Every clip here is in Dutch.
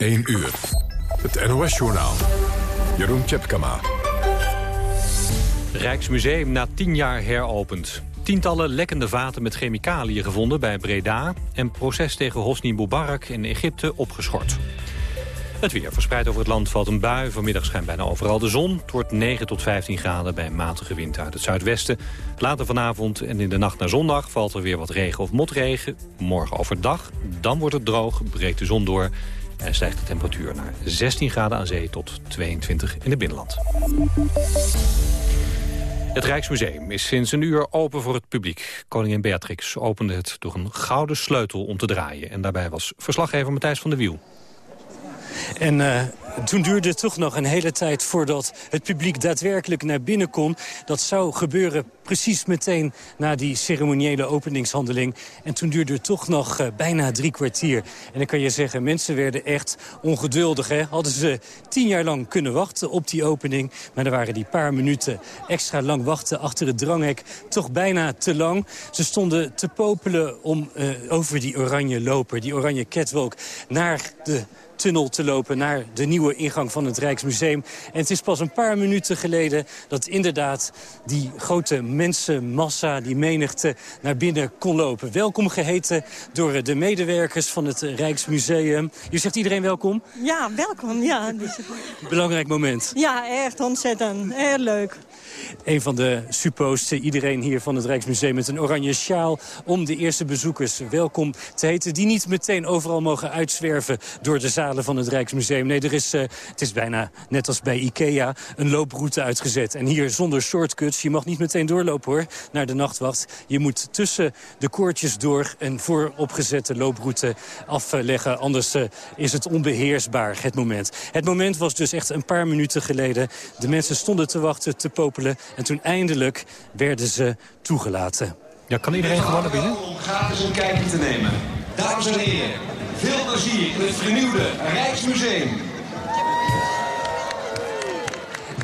1 uur. Het NOS-journaal. Jeroen Tjepkama. Rijksmuseum na 10 jaar heropend. Tientallen lekkende vaten met chemicaliën gevonden bij Breda... en proces tegen Hosni Mubarak in Egypte opgeschort. Het weer verspreid over het land valt een bui. Vanmiddag schijnt bijna overal de zon. Het wordt 9 tot 15 graden bij matige wind uit het zuidwesten. Later vanavond en in de nacht naar zondag valt er weer wat regen of motregen. Morgen overdag, dan wordt het droog, breekt de zon door... en stijgt de temperatuur naar 16 graden aan zee tot 22 in het binnenland. Het Rijksmuseum is sinds een uur open voor het publiek. Koningin Beatrix opende het door een gouden sleutel om te draaien. En daarbij was verslaggever Matthijs van der Wiel. En uh, toen duurde het toch nog een hele tijd voordat het publiek daadwerkelijk naar binnen kon. Dat zou gebeuren precies meteen na die ceremoniële openingshandeling. En toen duurde het toch nog uh, bijna drie kwartier. En dan kan je zeggen, mensen werden echt ongeduldig. Hè? Hadden ze tien jaar lang kunnen wachten op die opening. Maar er waren die paar minuten extra lang wachten achter het dranghek toch bijna te lang. Ze stonden te popelen om uh, over die oranje loper, die oranje catwalk, naar de tunnel te lopen naar de nieuwe ingang van het Rijksmuseum. En het is pas een paar minuten geleden dat inderdaad die grote mensenmassa, die menigte, naar binnen kon lopen. Welkom geheten door de medewerkers van het Rijksmuseum. Je zegt iedereen welkom? Ja, welkom. Ja. Belangrijk moment. Ja, echt ontzettend. Heel leuk. Een van de suppo's, iedereen hier van het Rijksmuseum met een oranje sjaal... om de eerste bezoekers welkom te heten... die niet meteen overal mogen uitzwerven door de zalen van het Rijksmuseum. Nee, er is, uh, het is bijna net als bij Ikea een looproute uitgezet. En hier zonder shortcuts. Je mag niet meteen doorlopen hoor, naar de nachtwacht. Je moet tussen de koortjes door een vooropgezette looproute afleggen. Anders uh, is het onbeheersbaar, het moment. Het moment was dus echt een paar minuten geleden. De mensen stonden te wachten, te popelen. En toen eindelijk werden ze toegelaten. Ja, kan iedereen gewoon naar binnen? Om gratis een kijkje te nemen. Dames en heren, veel plezier in het vernieuwde Rijksmuseum.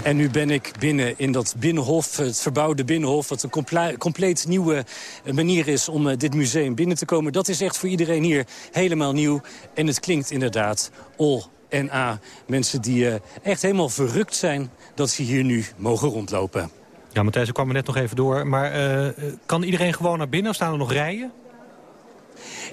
En nu ben ik binnen in dat binnenhof, het verbouwde binnenhof... wat een compleet nieuwe manier is om uh, dit museum binnen te komen. Dat is echt voor iedereen hier helemaal nieuw. En het klinkt inderdaad all en A. Mensen die uh, echt helemaal verrukt zijn dat ze hier nu mogen rondlopen. Ja, Matthijs, ik kwam er net nog even door. Maar uh, kan iedereen gewoon naar binnen of staan er nog rijen?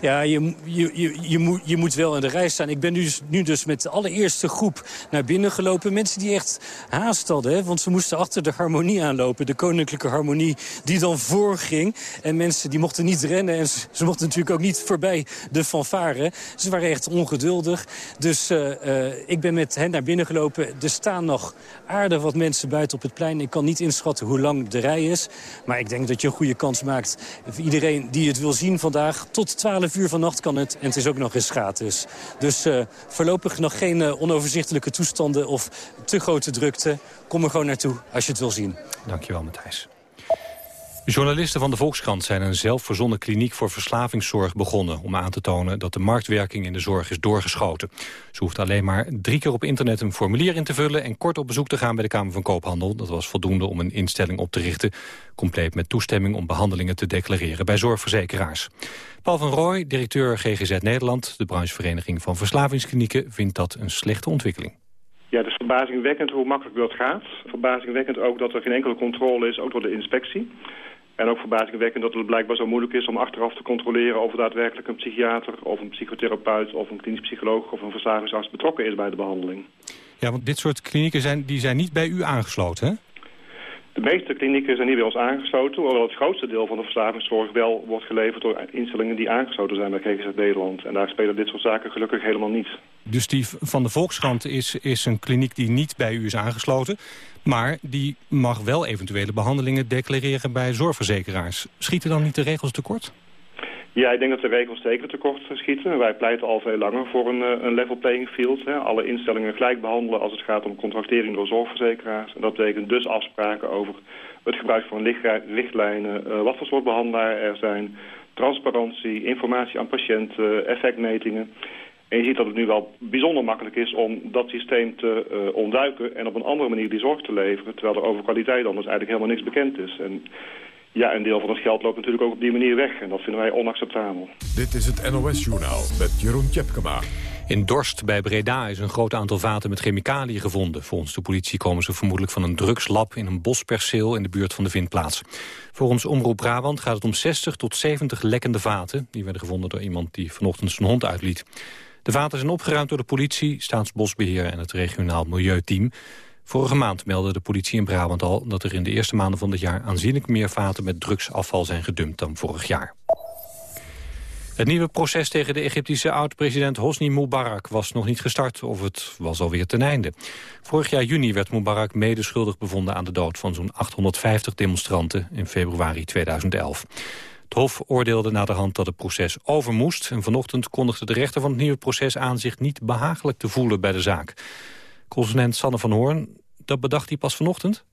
Ja, je, je, je, je, moet, je moet wel in de rij staan. Ik ben nu, nu dus met de allereerste groep naar binnen gelopen. Mensen die echt haast hadden, want ze moesten achter de harmonie aanlopen. De koninklijke harmonie die dan voorging. En mensen die mochten niet rennen en ze, mochten natuurlijk ook niet voorbij de fanfare. Ze waren echt ongeduldig. Dus uh, uh, ik ben met hen naar binnen gelopen. Er staan nog aardig wat mensen buiten op het plein. Ik kan niet inschatten hoe lang de rij is. Maar ik denk dat je een goede kans maakt iedereen die het wil zien vandaag. Tot 12 uur vannacht kan het en het is ook nog eens gratis. Dus uh, voorlopig nog geen uh, onoverzichtelijke toestanden of te grote drukte. Kom er gewoon naartoe als je het wil zien. Dankjewel Matthijs. Journalisten van de Volkskrant zijn een zelfverzonnen kliniek voor verslavingszorg begonnen... om aan te tonen dat de marktwerking in de zorg is doorgeschoten. Ze hoeft alleen maar drie keer op internet een formulier in te vullen... en kort op bezoek te gaan bij de Kamer van Koophandel. Dat was voldoende om een instelling op te richten. Compleet met toestemming om behandelingen te declareren bij zorgverzekeraars. Paul van Rooij, directeur GGZ Nederland... de branchevereniging van verslavingsklinieken... vindt dat een slechte ontwikkeling. Ja, het is verbazingwekkend hoe makkelijk dat gaat. Verbazingwekkend ook dat er geen enkele controle is, ook door de inspectie. En ook verbazingwekkend dat het blijkbaar zo moeilijk is om achteraf te controleren of er daadwerkelijk een psychiater of een psychotherapeut of een klinisch psycholoog of een verslavingsarts betrokken is bij de behandeling. Ja, want dit soort klinieken zijn, die zijn niet bij u aangesloten, hè? De meeste klinieken zijn niet bij ons aangesloten, hoewel het grootste deel van de verslavingszorg wel wordt geleverd door instellingen die aangesloten zijn bij GGZ Nederland. En daar spelen dit soort zaken gelukkig helemaal niet. Dus die van de Volkskrant is, is een kliniek die niet bij u is aangesloten, maar die mag wel eventuele behandelingen declareren bij zorgverzekeraars. Schieten dan niet de regels tekort? Ja, ik denk dat de regels zeker tekort schieten. Wij pleiten al veel langer voor een, een level playing field. Hè. Alle instellingen gelijk behandelen als het gaat om contractering door zorgverzekeraars. En dat betekent dus afspraken over het gebruik van richtlijnen, uh, wat voor soort behandelaar er zijn, transparantie, informatie aan patiënten, effectmetingen. En je ziet dat het nu wel bijzonder makkelijk is om dat systeem te uh, ontduiken en op een andere manier die zorg te leveren, terwijl er over kwaliteit anders eigenlijk helemaal niks bekend is. En ja, een deel van het geld loopt natuurlijk ook op die manier weg. En dat vinden wij onacceptabel. Dit is het NOS-journaal met Jeroen Tjepkema. In Dorst bij Breda is een groot aantal vaten met chemicaliën gevonden. Volgens de politie komen ze vermoedelijk van een drugslab in een bosperceel in de buurt van de vindplaats. Volgens Omroep Brabant gaat het om 60 tot 70 lekkende vaten. Die werden gevonden door iemand die vanochtend zijn hond uitliet. De vaten zijn opgeruimd door de politie, Staatsbosbeheer en het regionaal milieuteam. Vorige maand meldde de politie in Brabant al dat er in de eerste maanden van het jaar aanzienlijk meer vaten met drugsafval zijn gedumpt dan vorig jaar. Het nieuwe proces tegen de Egyptische oud-president Hosni Mubarak was nog niet gestart of het was alweer ten einde. Vorig jaar juni werd Mubarak medeschuldig bevonden aan de dood van zo'n 850 demonstranten in februari 2011. Het Hof oordeelde na de hand dat het proces over moest... en vanochtend kondigde de rechter van het nieuwe proces aan... zich niet behagelijk te voelen bij de zaak. Correspondent Sanne van Hoorn, dat bedacht hij pas vanochtend?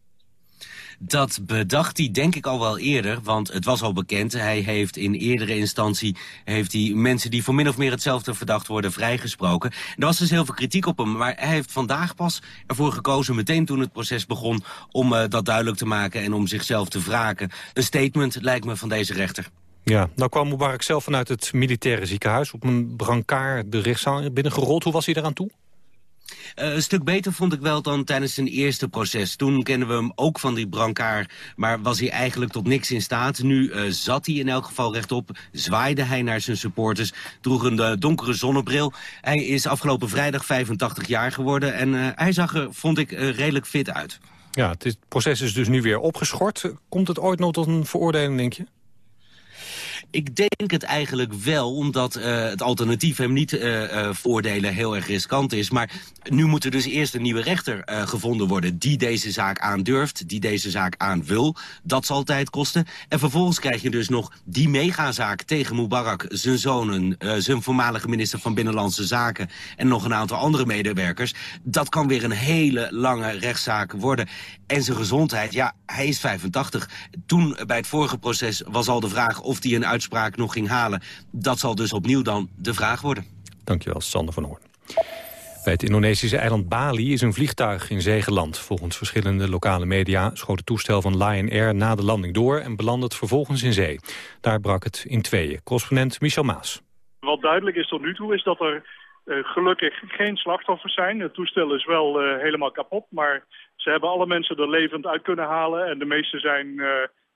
Dat bedacht hij denk ik al wel eerder, want het was al bekend. Hij heeft in eerdere instantie heeft hij mensen die voor min of meer hetzelfde verdacht worden vrijgesproken. Er was dus heel veel kritiek op hem, maar hij heeft vandaag pas ervoor gekozen, meteen toen het proces begon, om uh, dat duidelijk te maken en om zichzelf te wraken. Een statement lijkt me van deze rechter. Ja, nou kwam Mubarak zelf vanuit het militaire ziekenhuis op een brancard de rechtszaal binnengerold. Hoe was hij eraan toe? Uh, een stuk beter vond ik wel dan tijdens zijn eerste proces. Toen kennen we hem ook van die brancard, maar was hij eigenlijk tot niks in staat. Nu uh, zat hij in elk geval rechtop, zwaaide hij naar zijn supporters, droeg een uh, donkere zonnebril. Hij is afgelopen vrijdag 85 jaar geworden en hij zag er, vond ik, redelijk fit uit. Ja, het proces is dus nu weer opgeschort. Komt het ooit nog tot een veroordeling, denk je? Ik denk het eigenlijk wel, omdat uh, het alternatief hem niet uh, uh, voordelen heel erg riskant is. Maar nu moet er dus eerst een nieuwe rechter gevonden worden die deze zaak aandurft, die deze zaak aan wil. Dat zal tijd kosten. En vervolgens krijg je dus nog die megazaak tegen Mubarak, zijn zonen, zijn voormalige minister van Binnenlandse Zaken en nog een aantal andere medewerkers. Dat kan weer een hele lange rechtszaak worden. En zijn gezondheid, ja, hij is 85. Toen bij het vorige proces was al de vraag of hij een uitspraak nog ging halen. Dat zal dus opnieuw dan de vraag worden. Dankjewel, Sander van Hoorn. Bij het Indonesische eiland Bali is een vliegtuig in zee geland. Volgens verschillende lokale media schoot het toestel van Lion Air na de landing door... en belandde het vervolgens in zee. Daar brak het in tweeën. Correspondent Michel Maas. Wat duidelijk is tot nu toe is dat er uh, gelukkig geen slachtoffers zijn. Het toestel is wel uh, helemaal kapot, maar ze hebben alle mensen er levend uit kunnen halen. En de meeste zijn uh,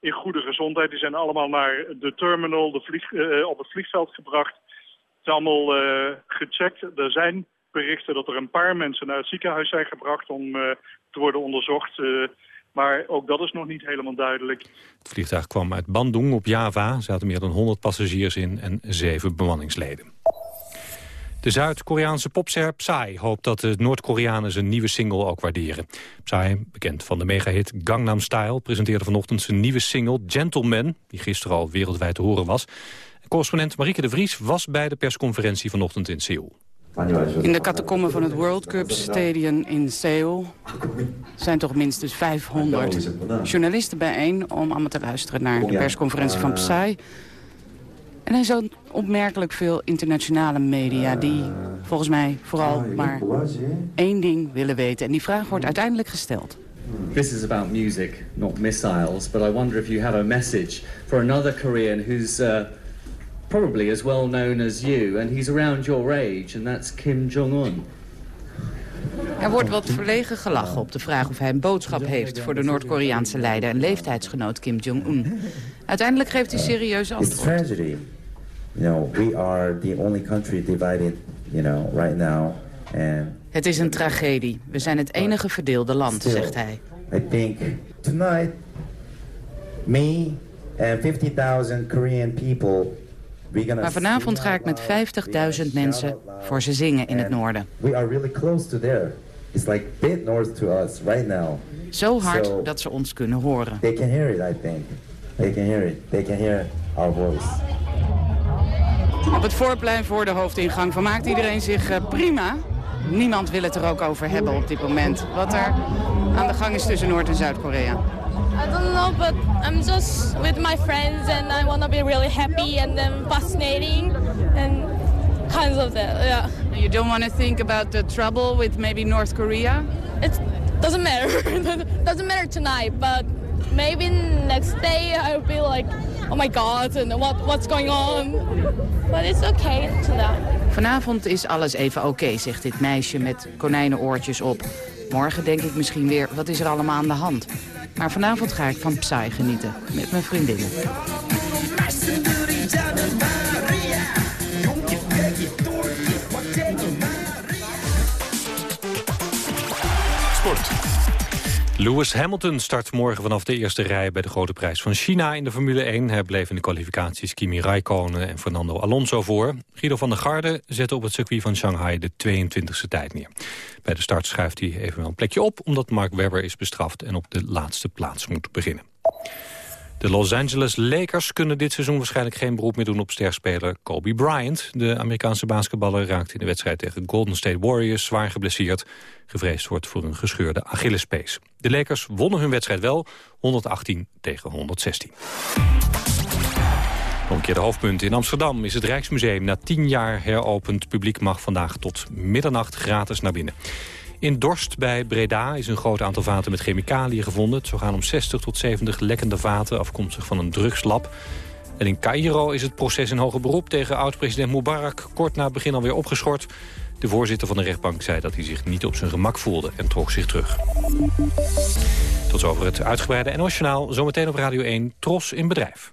in goede gezondheid. Die zijn allemaal naar de terminal de vlieg, uh, op het vliegveld gebracht. Het is allemaal uh, gecheckt. Er zijn berichten dat er een paar mensen naar het ziekenhuis zijn gebracht om uh, te worden onderzocht. maar ook dat is nog niet helemaal duidelijk. Het vliegtuig kwam uit Bandung op Java. Er zaten meer dan 100 passagiers in en zeven bemanningsleden. De Zuid-Koreaanse popster Psy hoopt dat de Noord-Koreanen zijn nieuwe single ook waarderen. Psy, bekend van de megahit Gangnam Style, presenteerde vanochtend zijn nieuwe single Gentleman, die gisteren al wereldwijd te horen was. Correspondent Marieke de Vries was bij de persconferentie vanochtend in Seoul. In de catacomben van het World Cup Stadium in Seoul zijn toch minstens 500 journalisten bijeen om allemaal te luisteren naar de persconferentie van Psy. En er zijn opmerkelijk veel internationale media die volgens mij vooral maar één ding willen weten. En die vraag wordt uiteindelijk gesteld. This is about music, not missiles. But I wonder if you have a message for another Korean who's uh, probably as well known as you. And he's around your age, and that's Kim Jong-un. Er wordt wat verlegen gelachen op de vraag of hij een boodschap heeft... voor de Noord-Koreaanse leider en leeftijdsgenoot Kim Jong-un. Uiteindelijk geeft hij serieus antwoord. You know, we are the only country divided, you know, right now. And het is een tragedie. We zijn het enige verdeelde land, still, zegt hij. I think tonight, me and 50,000 Korean people maar vanavond ga ik met 50.000 mensen voor ze zingen in het noorden. We are really close to there. It's like bit north to us right now. Zo hard dat ze ons kunnen horen. They can hear it, I think. They can hear it. They can hear our voice. Op het voorplein voor de hoofdingang vermaakt iedereen zich uh, prima. Niemand wil het er ook over hebben op dit moment. Wat er aan de gang is tussen Noord- en Zuid-Korea. I don't know, but I'm just with my friends and I want to be really happy and then fascinating and kinds of that, yeah. You don't want to think about the trouble with maybe North Korea? It doesn't matter. doesn't matter tonight, but maybe next day I'll be like, oh my god, and what, what's going on? But it's okay to that. Vanavond is alles even oké, zegt dit meisje met konijnenoortjes op. Morgen denk ik misschien weer, wat is er allemaal aan de hand? Maar vanavond ga ik van Psy genieten, met mijn vriendinnen. Lewis Hamilton start morgen vanaf de eerste rij bij de Grote Prijs van China in de Formule 1. Hij bleef in de kwalificaties Kimi Raikkonen en Fernando Alonso voor. Guido van der Garde zette op het circuit van Shanghai de 22e tijd neer. Bij de start schuift hij evenwel een plekje op omdat Mark Webber is bestraft en op de laatste plaats moet beginnen. De Los Angeles Lakers kunnen dit seizoen waarschijnlijk geen beroep meer doen op sterspeler Kobe Bryant. De Amerikaanse basketballer raakte in de wedstrijd tegen Golden State Warriors zwaar geblesseerd. Gevreesd wordt voor een gescheurde Achillespees. De Lakers wonnen hun wedstrijd wel, 118 tegen 116. Nog een keer de hoofdpunten. In Amsterdam is het Rijksmuseum na tien jaar heropend. Publiek mag vandaag tot middernacht gratis naar binnen. In Dorst bij Breda is een groot aantal vaten met chemicaliën gevonden. Zou gaan om 60 tot 70 lekkende vaten afkomstig van een drugslab. En in Cairo is het proces in hoger beroep tegen oud-president Mubarak... kort na het begin alweer opgeschort. De voorzitter van de rechtbank zei dat hij zich niet op zijn gemak voelde en trok zich terug. Tot over het uitgebreide NOS-journaal. Zometeen op Radio 1, Tros in Bedrijf.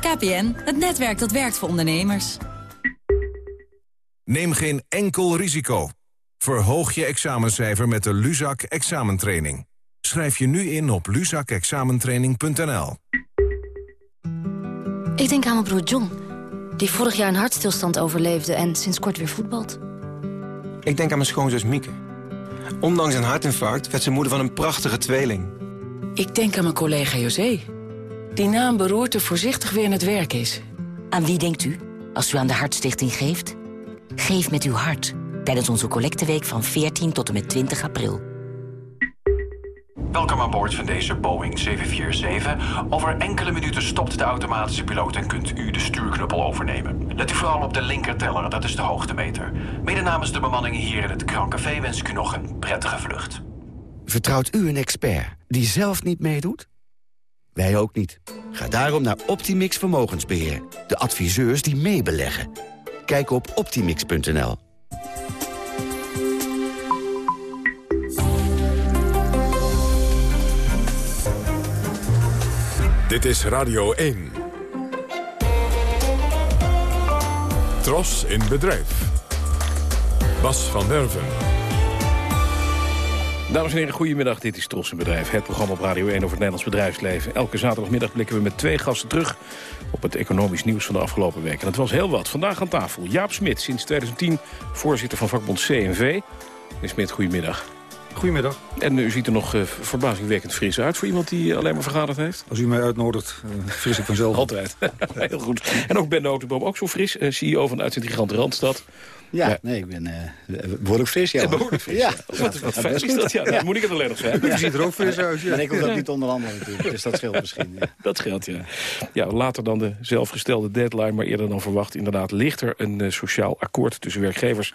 KPN, het netwerk dat werkt voor ondernemers. Neem geen enkel risico. Verhoog je examencijfer met de Luzak examentraining. Schrijf je nu in op luzakexamentraining.nl. Ik denk aan mijn broer John, die vorig jaar een hartstilstand overleefde en sinds kort weer voetbalt. Ik denk aan mijn schoonzus Mieke. Ondanks een hartinfarct werd ze moeder van een prachtige tweeling. Ik denk aan mijn collega José, die na een beroerte voorzichtig weer in het werk is. Aan wie denkt u als u aan de Hartstichting geeft? Geef met uw hart tijdens onze collecteweek van 14 tot en met 20 april. Welkom aan boord van deze Boeing 747. Over enkele minuten stopt de automatische piloot en kunt u de stuurknuppel overnemen. Let u vooral op de linkerteller, dat is de hoogtemeter. Mede namens de bemanning hier in het Krancafé wens ik u nog een prettige vlucht. Vertrouwt u een expert die zelf niet meedoet? Wij ook niet. Ga daarom naar Optimix Vermogensbeheer. De adviseurs die meebeleggen. Kijk op optimix.nl. Dit is Radio 1. Tros in bedrijf. Bas van Derven. Dames en heren, goedemiddag. Dit is Tros in Bedrijf, het programma op Radio 1 over het Nederlands bedrijfsleven. Elke zaterdagmiddag blikken we met twee gasten terug op het economisch nieuws van de afgelopen week. En het was heel wat. Vandaag aan tafel Jaap Smit, sinds 2010 voorzitter van vakbond CNV. Meneer Smit, goedemiddag. Goedemiddag. En u ziet er nog uh, verbazingwekkend fris uit voor iemand die alleen maar vergaderd heeft. Als u mij uitnodigt, uh, fris ik vanzelf. Altijd. Heel goed. En ook Ben Notenboom, ook zo fris, CEO van de uitzending Randstad. Ja, ja, nee, ik ben uh, behoorlijk fris, ja. behoorlijk fris, ja. ja. Wat, wat fijn is dat, ja. ja. moet ik het alleen nog zijn. U ziet er ook fris uit, ja. En ik hoef dat niet onder andere natuurlijk, dus dat scheelt misschien. Ja. Dat scheelt, ja. Ja, later dan de zelfgestelde deadline, maar eerder dan verwacht. Inderdaad, ligt er een uh, sociaal akkoord tussen werkgevers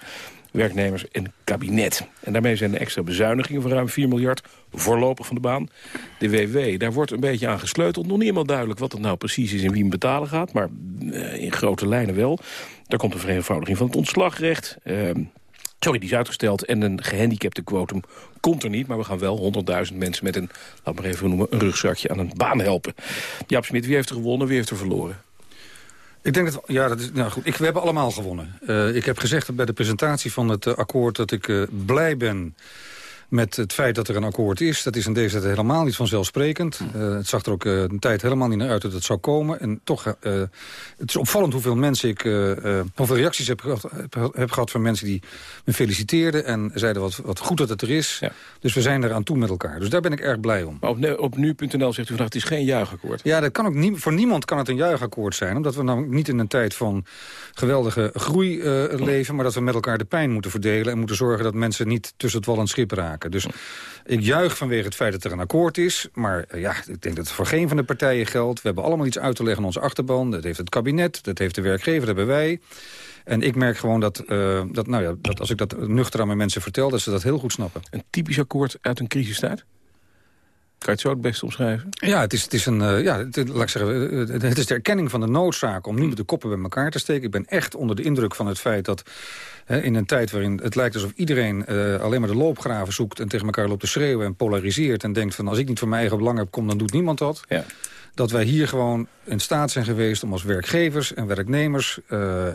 werknemers en kabinet. En daarmee zijn de extra bezuinigingen van ruim 4 miljard voorlopig van de baan. De WW, daar wordt een beetje aan gesleuteld. Nog niet helemaal duidelijk wat het nou precies is en wie hem betalen gaat. Maar uh, in grote lijnen wel. Daar komt een vereenvoudiging van het ontslagrecht. Uh, sorry, die is uitgesteld. En een gehandicapte quotum komt er niet. Maar we gaan wel 100.000 mensen met een, laat maar even noemen, een rugzakje aan een baan helpen. Jaap Smit, wie heeft er gewonnen, wie heeft er verloren? Ik denk dat, ja, dat is, nou goed, ik, we hebben allemaal gewonnen. Uh, ik heb gezegd bij de presentatie van het uh, akkoord dat ik uh, blij ben met het feit dat er een akkoord is. Dat is in deze tijd helemaal niet vanzelfsprekend. Hm. Uh, het zag er ook uh, een tijd helemaal niet naar uit dat het zou komen. En toch, uh, het is opvallend hoeveel mensen ik, hoeveel reacties heb, gehad, heb, heb, gehad van mensen die me feliciteerden en zeiden wat, wat goed dat het er is. Ja. Dus we zijn eraan toe met elkaar. Dus daar ben ik erg blij om. Maar op, op nu.nl zegt u vandaag, het is geen juichakkoord. Ja, dat kan ook nie, voor niemand kan het een juichakkoord zijn. Omdat we namelijk niet in een tijd van geweldige groei leven... maar dat we met elkaar de pijn moeten verdelen... en moeten zorgen dat mensen niet tussen het wal en het schip raken. Dus ik juich vanwege het feit dat er een akkoord is. Maar uh, ja, ik denk dat het voor geen van de partijen geldt. We hebben allemaal iets uit te leggen aan onze achterban. Dat heeft het kabinet, dat heeft de werkgever, dat hebben wij. En ik merk gewoon dat, uh, dat, nou ja, dat als ik dat nuchter aan mijn mensen vertel... dat ze dat heel goed snappen. Een typisch akkoord uit een crisistijd? Kan je het zo het best omschrijven? Ja, het is, het is, een, uh, ja, het, laat ik zeggen, uh, het is de erkenning van de noodzaak... om nu met de koppen bij elkaar te steken. Ik ben echt onder de indruk van het feit dat... Hè, in een tijd waarin het lijkt alsof iedereen uh, alleen maar de loopgraven zoekt... en tegen elkaar loopt te schreeuwen en polariseert... en denkt van als ik niet voor mijn eigen belang heb, kom, dan doet niemand dat. Ja. Dat wij hier gewoon in staat zijn geweest om als werkgevers en werknemers...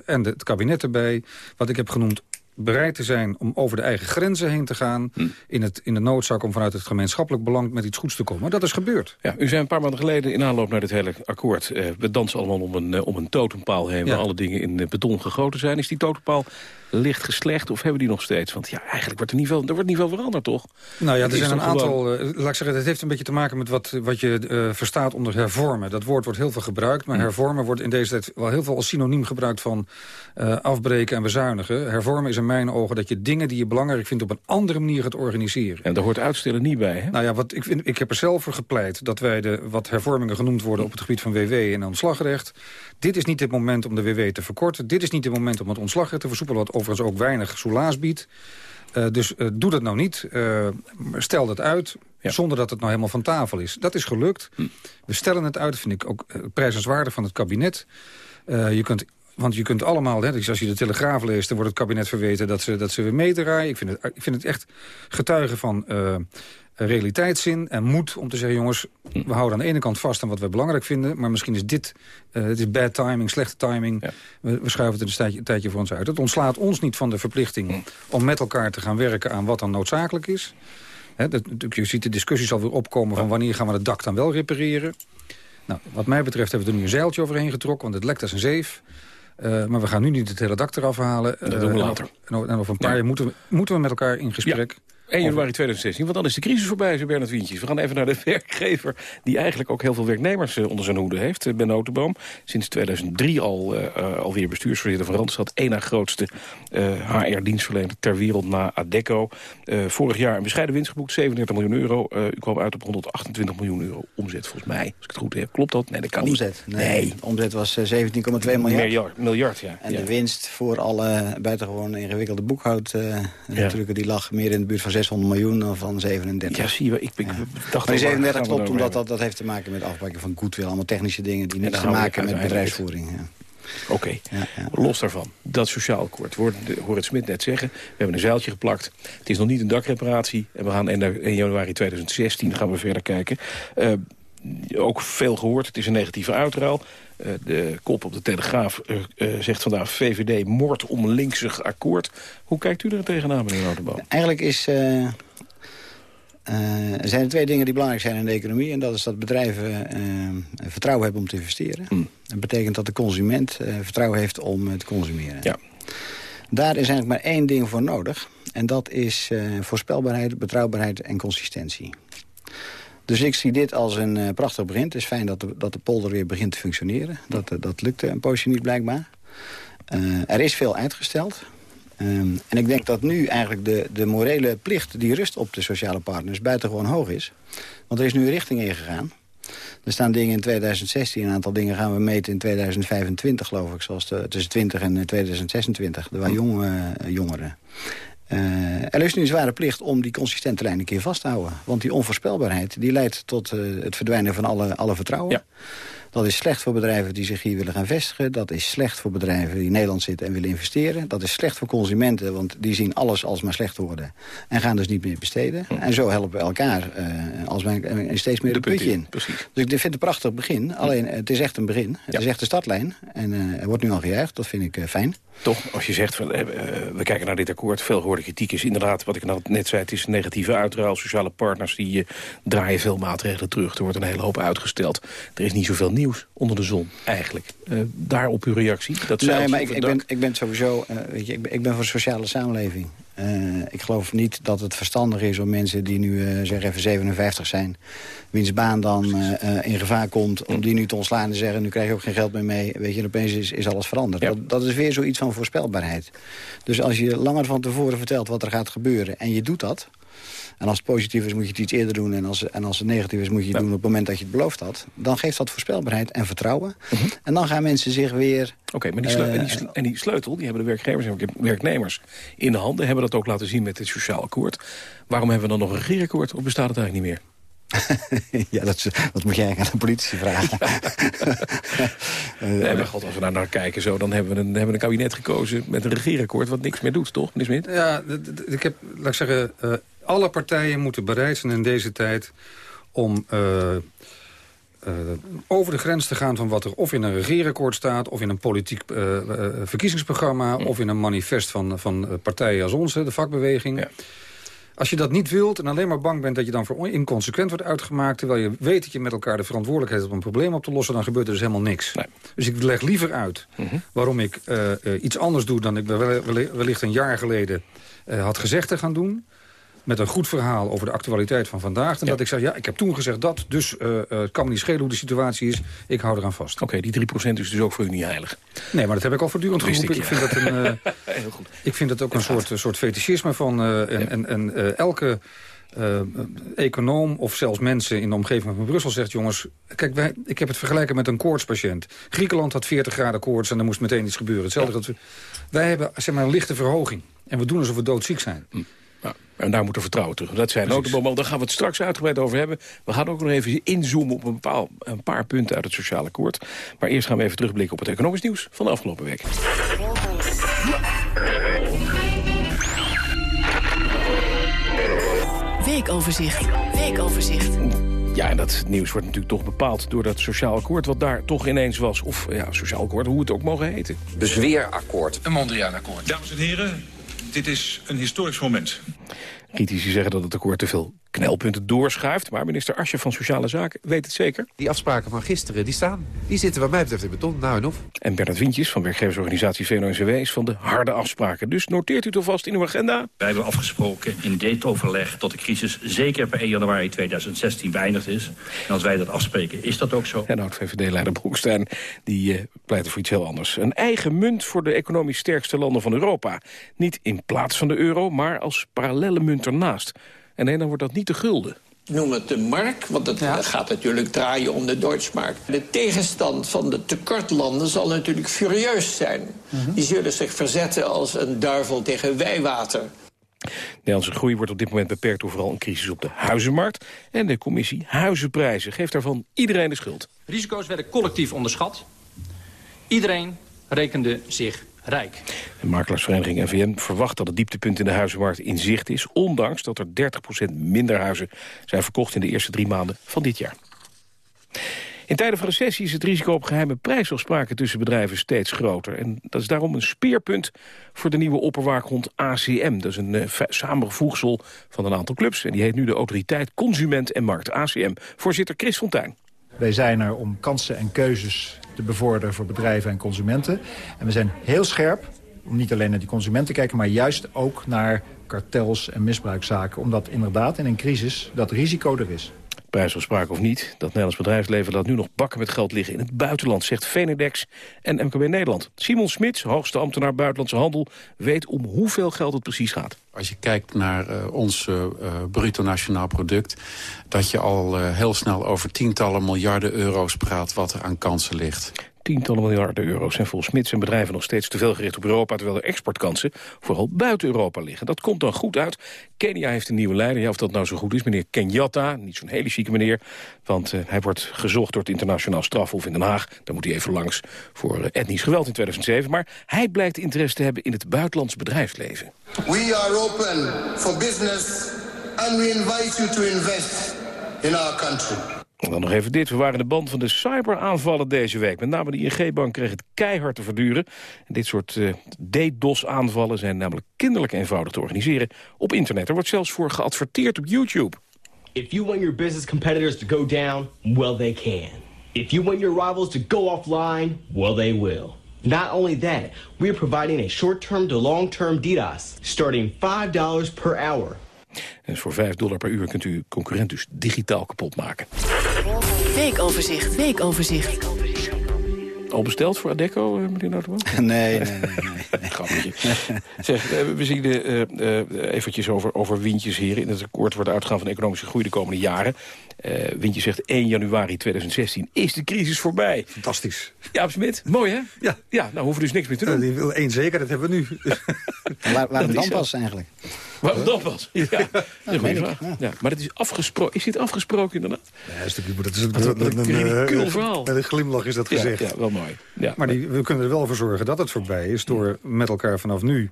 en de, het kabinet erbij, wat ik heb genoemd bereid te zijn om over de eigen grenzen heen te gaan... Hm. In, het, in de noodzaak om vanuit het gemeenschappelijk belang met iets goeds te komen. Dat is gebeurd. Ja, u zei een paar maanden geleden in aanloop naar dit hele akkoord... Uh, we dansen allemaal om een, uh, om een totempaal heen... Ja. waar alle dingen in uh, beton gegoten zijn. Is die totempaal licht geslecht of hebben die nog steeds? Want ja, eigenlijk wordt er niet veel, er wordt niet veel veranderd, toch? Nou ja, er zijn een aantal... eh, laat ik zeggen, het heeft een beetje te maken met wat, wat je eh, verstaat onder hervormen. Dat woord wordt heel veel gebruikt, maar Hm. hervormen wordt in deze tijd wel heel veel als synoniem gebruikt van eh, afbreken en bezuinigen. Hervormen is in mijn ogen dat je dingen die je belangrijk vindt op een andere manier gaat organiseren. En daar hoort uitstellen niet bij, hè? Nou ja, wat ik, vind, ik heb er zelf voor gepleit dat wij de, wat hervormingen genoemd worden op het gebied van WW en ontslagrecht. Dit is niet het moment om de WW te verkorten. Dit is niet het moment om het ontslagrecht te versoepelen, wat overigens ook weinig soelaas biedt. Eh, dus eh, doe dat nou niet. Eh, stel dat uit, zonder dat het nou helemaal van tafel is. Dat is gelukt. We stellen het uit, vind ik ook prijzenswaardig van het kabinet. Je kunt... Want je kunt allemaal, hè, dus als je de Telegraaf leest... dan wordt het kabinet verweten dat ze, dat ze weer meedraaien. Ik vind, het, ik vind het echt getuigen van realiteitszin en moed om te zeggen... jongens, we houden aan de ene kant vast aan wat we belangrijk vinden... maar misschien is dit, eh, het is bad timing, slechte timing. We, we schuiven het een tijdje, een tijdje voor ons uit. Het ontslaat ons niet van de verplichting om met elkaar te gaan werken... aan wat dan noodzakelijk is. Hè, dat, natuurlijk, je ziet de discussies alweer opkomen van wanneer gaan we het dak dan wel repareren. Nou, wat mij betreft hebben we er nu een zeiltje overheen getrokken, want het lekt als een zeef. Eh, maar we gaan nu niet het hele dak eraf halen. Dat Eh, doen we en later. En, over- en over een paar Ja. jaar moeten we, moeten we met elkaar in gesprek. 1 januari 2016, want dan is de crisis voorbij, zei Bernard Wientjes. We gaan even naar de werkgever die eigenlijk ook heel veel werknemers eh, onder zijn hoede heeft. eh, Ben Notenboom, sinds 2003 al, eh, alweer bestuursvoorzitter van Randstad. één na grootste HR-dienstverlener ter wereld na Adecco. Eh, vorig jaar een bescheiden winst geboekt, 37 miljoen euro. U kwam uit op 128 miljoen euro omzet, volgens mij. Als ik het goed heb. Klopt dat? Nee, dat kan Omzet? niet. Nee, de omzet was eh, 17,2 miljard. Miljard, miljard ja. En ja. de winst voor alle buitengewoon ingewikkelde boekhoud... eh natuurlijk, die lag meer in de buurt van 600 miljoen van 37. Ja, zie je, ik, ik dacht... Maar al, die 37 waar gaan we klopt omdat dat, dat heeft te maken met afbreken van goodwill. Allemaal technische dingen die niets te maken met bedrijfsvoering. Ja. Oké, los daarvan. Dat sociaal akkoord. Hoor het Smit net zeggen. We hebben een zeiltje geplakt. Het is nog niet een dakreparatie. En we gaan 1 1 januari 2016 gaan we verder kijken. Eh, ook veel gehoord. Het is een negatieve uitruil. Eh, de kop op de Telegraaf eh, eh, zegt vandaag... VVD moord om linksig akkoord. Hoe kijkt u er tegenaan, meneer Notenboom? Eigenlijk is, er zijn er twee dingen die belangrijk zijn in de economie. En dat is dat bedrijven vertrouwen hebben om te investeren. Dat betekent dat de consument vertrouwen heeft om te consumeren. Ja. Daar is eigenlijk maar één ding voor nodig. En dat is voorspelbaarheid, betrouwbaarheid en consistentie. Dus ik zie dit als een eh, prachtig begin. Het is fijn dat de, dat de polder weer begint te functioneren. Dat, eh, dat lukte een poosje niet blijkbaar. Eh, er is veel uitgesteld. Ehm, en ik denk dat nu eigenlijk de, de morele plicht die rust op de sociale partners buitengewoon hoog is. Want er is nu een richting ingegaan. Er staan dingen in 2016, een aantal dingen gaan we meten in 2025 geloof ik. Zoals de, tussen 20 en eh, 2026, de waar eh, jongeren. Eh, er is nu een zware plicht om die consistente lijn een keer vast te houden. Want die onvoorspelbaarheid die leidt tot eh, het verdwijnen van alle, alle vertrouwen. Dat is slecht voor bedrijven die zich hier willen gaan vestigen. Dat is slecht voor bedrijven die in Nederland zitten en willen investeren. Dat is slecht voor consumenten, want die zien alles als maar slecht worden. En gaan dus niet meer besteden. En zo helpen we elkaar uh, als wij steeds meer een putje in. Precies. Dus ik vind het een prachtig begin. Alleen, het is echt een begin. Het is echt de startlijn. En uh, er wordt nu al gejuicht. Dat vind ik uh, fijn. Toch, als je zegt, van, we kijken naar dit akkoord... veel gehoorde kritiek is inderdaad, wat ik net zei... het is een negatieve uitruil. Sociale partners die draaien veel maatregelen terug. Er wordt een hele hoop uitgesteld. Er is niet zoveel nieuws onder de zon, eigenlijk. daarop uw reactie? Dat nee, maar ik, ik, ben, ik ben sowieso... weet je, ik ben, ik ben voor sociale samenleving. Uh, ik geloof niet dat het verstandig is om mensen die nu uh, zeg even 57 zijn... wiens baan dan uh, in gevaar komt, om die nu te ontslaan en zeggen... nu krijg je ook geen geld meer mee, weet je, en opeens is, is alles veranderd. Dat, dat, is weer zoiets van voorspelbaarheid. Dus als je langer van tevoren vertelt wat er gaat gebeuren en je doet dat... En als het positief is, moet je het iets eerder doen. En als, en als het negatief is, moet je het doen op het moment dat je het beloofd had. Dan geeft dat voorspelbaarheid en vertrouwen. Mhm. En dan gaan mensen zich weer... Oké, maar die sleutel, en, die, eh, en, die sleutel, die hebben de werkgevers en werknemers in de handen. Hebben dat ook laten zien met het sociaal akkoord. Waarom hebben we dan nog een regeerakkoord? Of bestaat het eigenlijk niet meer? ja, dat, dat, moet jij eigenlijk aan de politie vragen. nee, maar God, als we daar naar kijken, zo, dan hebben we, een, hebben we een kabinet gekozen met een regeerakkoord... wat niks meer doet, toch, meneer Smit? Ja, ik heb, laat ik zeggen, uh, alle partijen moeten bereid zijn in deze tijd om uh, uh, over de grens te gaan van wat er of in een regeerakkoord staat... of in een politiek uh, verkiezingsprogramma... of in een manifest van, van partijen als onze, de vakbeweging. Ja. Als je dat niet wilt en alleen maar bang bent dat je dan voor inconsequent wordt uitgemaakt... terwijl je weet dat je met elkaar de verantwoordelijkheid hebt om een probleem op te lossen... dan gebeurt er dus helemaal niks. Nee. Dus ik leg liever uit mhm. waarom ik iets anders doe... dan ik wellicht een jaar geleden had gezegd te gaan doen met een goed verhaal over de actualiteit van vandaag. En dat ik zeg, ja, ik heb toen gezegd dat, dus uh, het kan me niet schelen hoe de situatie is. Ik hou eraan vast. Oké, die 3% is dus ook voor u niet heilig. Nee, maar dat heb ik al voortdurend geroepen. Ik, vind dat een, uh, Heel goed. ik vind dat ook een soort, soort fetischisme van... en, en, en elke... Uh, econoom of zelfs mensen in de omgeving van Brussel zegt... jongens, kijk, wij, ik heb het vergelijken met een koortspatiënt. Griekenland had 40 graden koorts en er moest meteen iets gebeuren. Hetzelfde dat we, wij hebben zeg maar, een lichte verhoging. En we doen alsof we doodziek zijn. Hm. En daar moeten vertrouwen terug. Dat zijn ook de momenten. Daar gaan we het straks uitgebreid over hebben. We gaan ook nog even inzoomen op een, bepaal, een paar punten uit het sociale akkoord. Maar eerst gaan we even terugblikken op het economisch nieuws van de afgelopen week. Weekoverzicht. Weekoverzicht. Ja, en dat nieuws wordt natuurlijk toch bepaald door dat sociaal akkoord... wat daar toch ineens was. Of ja, sociaal akkoord, hoe het ook mogen heten. Bezweerakkoord. Een Mondriaan-akkoord. Dames en heren, dit is een historisch moment. Critici zeggen dat het akkoord te veel knelpunten doorschuift. Maar minister Asje van Sociale Zaken weet het zeker. Die afspraken van gisteren, die staan. Die zitten wat mij betreft in beton. Nou en of. En Bernard Wintjes van werkgeversorganisatie VNO-NCW is van de harde afspraken. Dus noteert u het alvast in uw agenda. Wij hebben afgesproken in dit overleg dat de crisis zeker per 1 januari 2016 beëindigd is. En als wij dat afspreken, is dat ook zo. En oud-VVD-leider Broekstein, die uh, pleit voor iets heel anders. Een eigen munt voor de economisch sterkste landen van Europa. Niet in plaats van de euro, maar als parallelle munt ernaast. En nee, dan wordt dat niet de gulden. Noem het de mark, want het gaat natuurlijk draaien om de Deutschmark. De tegenstand van de tekortlanden zal natuurlijk furieus zijn. Mhm. Die zullen zich verzetten als een duivel tegen wijwater. De Nederlandse groei wordt op dit moment beperkt door vooral een crisis op de huizenmarkt. En de commissie Huizenprijzen geeft daarvan iedereen de schuld. Risico's werden collectief onderschat. Iedereen rekende zich rijk. De makelaarsvereniging NVM verwacht dat het dieptepunt in de huizenmarkt in zicht is... ondanks dat er 30% minder huizen zijn verkocht in de eerste drie maanden van dit jaar. In tijden van recessie is het risico op geheime prijsafspraken tussen bedrijven steeds groter. En dat is daarom een speerpunt voor de nieuwe opperwaakhond ACM. Dat is een uh, samenvoegsel van een aantal clubs. En die heet nu de Autoriteit Consument en Markt, ACM. Voorzitter Chris Fontijn. Wij zijn er om kansen en keuzes te bevorderen voor bedrijven en consumenten. En we zijn heel scherp om niet alleen naar die consumenten te kijken... maar juist ook naar kartels en misbruikzaken. Omdat inderdaad in een crisis dat risico er is. Prijsafspraak of niet, dat Nederlands bedrijfsleven laat nu nog bakken met geld liggen in het buitenland, zegt Venedex en MKB Nederland. Simon Smits, hoogste ambtenaar buitenlandse handel, weet om hoeveel geld het precies gaat. Als je kijkt naar uh, ons uh, bruto nationaal product... dat je al heel snel over tientallen miljarden euro's praat wat er aan kansen ligt. Tientallen miljarden euro's zijn volgens Smits en bedrijven nog steeds te veel gericht op Europa... terwijl de exportkansen vooral buiten Europa liggen. Dat komt dan goed uit. Kenia heeft een nieuwe leider. Ja, of dat nou zo goed is, meneer Kenyatta. Niet zo'n hele chique meneer, want uh, hij wordt gezocht door het internationaal strafhof in Den Haag. Daar moet hij even langs voor uh, etnisch geweld in 2007. Maar hij blijkt interesse te hebben in het buitenlands bedrijfsleven. We are open for business and we invite you to invest in our country. Dan nog even dit. We waren de band van de cyberaanvallen deze week. Met name de ING-bank kreeg het keihard te verduren. En dit soort uh, DDoS-aanvallen zijn namelijk kinderlijk eenvoudig te organiseren op internet. Er wordt zelfs voor geadverteerd op YouTube. If you want your business competitors to go down, well they can. If you want your rivals to go offline, well they will. Not only that, we are providing a short-term to long-term DDoS, starting $5 per hour. En voor 5 dollar per uur kunt u uw concurrent dus digitaal kapot maken. Weekoverzicht, weekoverzicht. Al besteld voor Adecco, meneer Noordman? Nee, nee, nee. nee. Grappetje. zeg, we zien uh, uh, eventjes over, over windjes hier. In het akkoord wordt uitgaan van economische groei de komende jaren. Uh, Windje zegt 1 januari 2016 is de crisis voorbij. Fantastisch. Ja, Smit, mooi hè? Ja. Ja, nou hoeven we dus niks meer te doen. die wil één zeker, dat hebben we nu. Waar, waar het dan pas eigenlijk? Waar het dan pas? Ja, ja, ja, ja. ja. Maar het is afgesproken. Is dit afgesproken inderdaad? Ja, is natuurlijk, dat is een, een, een, een, verhaal. Met een glimlach is dat gezegd. Ja, ja wel mooi. Ja, maar die, we kunnen er wel voor zorgen dat het voorbij is... door met elkaar vanaf nu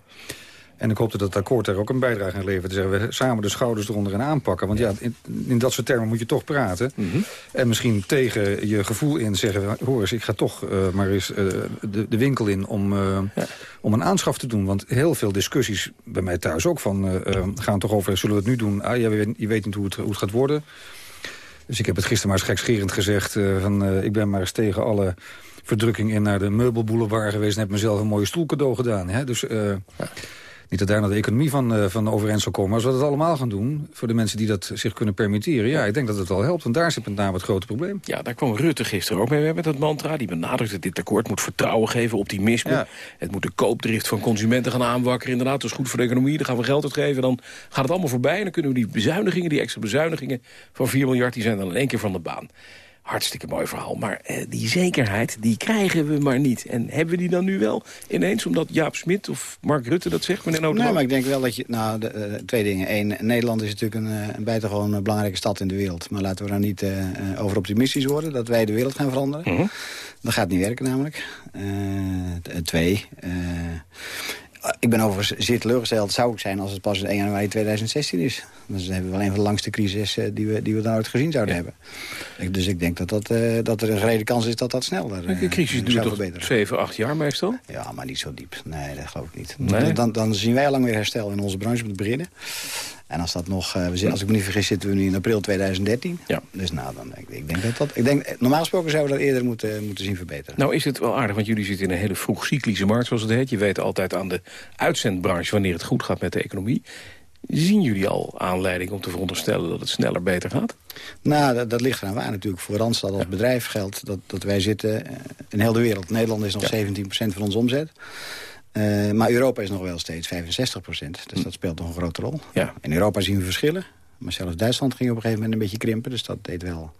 en ik hoop dat het akkoord daar ook een bijdrage aan levert. Te zeggen, we samen de schouders eronder en aanpakken. Want ja, in, in dat soort termen moet je toch praten. Mm -hmm. En misschien tegen je gevoel in zeggen... hoor eens, ik ga toch uh, maar eens uh, de, de, winkel in om, uh, ja. om een aanschaf te doen. Want heel veel discussies, bij mij thuis ook, van, gaan toch over... zullen we het nu doen? Ah, ja, je weet niet hoe het, hoe het gaat worden. Dus ik heb het gisteren maar eens gekscherend gezegd... van, ik ben maar eens tegen alle verdrukking in naar de meubelboulevard geweest... en heb mezelf een mooie stoel cadeau gedaan. Hè? Dus... Ja. Niet dat daar naar de economie van, uh, van overeind zal komen. Maar als we dat allemaal gaan doen, voor de mensen die dat zich kunnen permitteren... ja, ik denk dat het wel helpt, want daar zit met name het grote probleem. Ja, daar kwam Rutte gisteren ook mee met dat mantra. Die benadrukt dat dit akkoord moet vertrouwen geven, optimisme. Ja. Het moet de koopdrift van consumenten gaan aanwakkeren. Inderdaad, dat is goed voor de economie, daar gaan we geld uitgeven. Dan gaat het allemaal voorbij en dan kunnen we die bezuinigingen... die extra bezuinigingen van 4 miljard, die zijn dan in één keer van de baan. Hartstikke mooi verhaal. Maar eh, die zekerheid, die krijgen we maar niet. En hebben we die dan nu wel ineens, omdat Jaap Smit of Mark Rutte dat zegt, meneer? Nee, maar ik denk wel dat je... Nou, de, uh, twee dingen. Eén, Nederland is natuurlijk een, een buitengewoon belangrijke stad in de wereld. Maar laten we daar niet uh, over optimistisch worden, dat wij de wereld gaan veranderen. Mm -hmm. Dat gaat niet werken namelijk. twee... Ik ben overigens zeer teleurgesteld, zou ik zijn, als het pas 1 januari 2016 is. Dan hebben we wel een van de langste crisis die we, die we dan ooit gezien zouden ja. hebben. Dus ik denk dat, dat, uh, dat er een gerede kans is dat dat sneller uh, De crisis duurt toch 7, 8 jaar meestal? Ja, maar niet zo diep. Nee, dat geloof ik niet. Nee? Dan, dan zien wij al lang weer herstel in onze branche met beginnen. En als dat nog, uh, zitten, als ik me niet vergis, zitten we nu in april 2013. Ja. Dus nou, dan, ik, ik denk dat dat... Ik denk, normaal gesproken zouden we dat eerder moeten, moeten zien verbeteren. Nou is het wel aardig, want jullie zitten in een hele vroeg cyclische markt, zoals het heet. Je weet altijd aan de uitzendbranche wanneer het goed gaat met de economie. Zien jullie al aanleiding om te veronderstellen dat het sneller beter gaat? Nou, dat, dat ligt eraan waar natuurlijk. Voor Randstad als ja. bedrijf geldt dat, dat wij zitten in heel de wereld. Nederland is nog ja. 17% van onze omzet. Uh, maar Europa is nog wel steeds 65 procent. Dus dat speelt nog een grote rol. Ja. In Europa zien we verschillen. Maar zelfs Duitsland ging op een gegeven moment een beetje krimpen. Dus dat deed wel...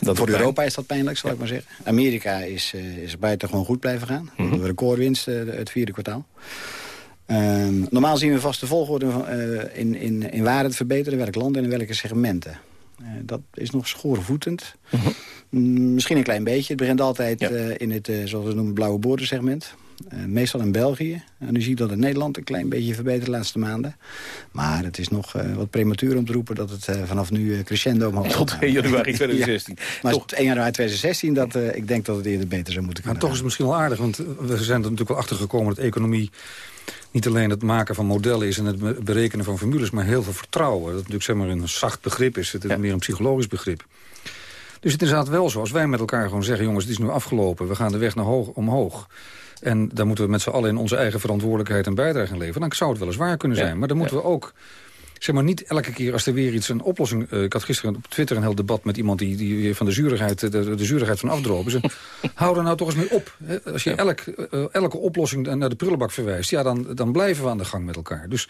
Dat Voor Europa pijn. is dat pijnlijk, zal ja. ik maar zeggen. Amerika is, uh, is buiten gewoon goed blijven gaan. Mm -hmm. Recordwinst uh, het vierde kwartaal. Uh, normaal zien we vast de volgorde uh, in, in, in waar het verbeteren, welk land en in welke segmenten. Uh, dat is nog schoorvoetend. Mm -hmm. mm, misschien een klein beetje. Het begint altijd ja. in het, zoals we noemen, blauwe bordensegment. Uh, meestal in België. En nu zie je dat in Nederland een klein beetje verbetert de laatste maanden. Maar het is nog uh, wat prematuur om te roepen dat het uh, vanaf nu crescendo omhoog gaat. Tot 1 januari 2016. ja, maar tot 1 januari 2016, dat, ik denk dat het eerder beter zou moeten kunnen. Maar toch is het misschien wel aardig, want we zijn er natuurlijk wel achter gekomen dat economie niet alleen het maken van modellen is en het berekenen van formules, maar heel veel vertrouwen. Dat natuurlijk zeg maar een zacht begrip is, het is ja. meer een psychologisch begrip. Dus het is inderdaad wel zo, als wij met elkaar gewoon zeggen... jongens, het is nu afgelopen, we gaan de weg naar hoog, omhoog... En daar moeten we met z'n allen in onze eigen verantwoordelijkheid een bijdrage aan leveren. Dan zou het wel eens waar kunnen zijn. Ja, maar dan moeten ja. we ook zeg maar niet elke keer als er weer iets een oplossing... Uh, ik had gisteren op Twitter een heel debat met iemand die, die van de zuurigheid, de, de zuurigheid van afdropen. Ze, hou er nou toch eens mee op. Hè? Als je ja. elk, uh, elke oplossing naar de prullenbak verwijst, ja, dan, dan blijven we aan de gang met elkaar. Dus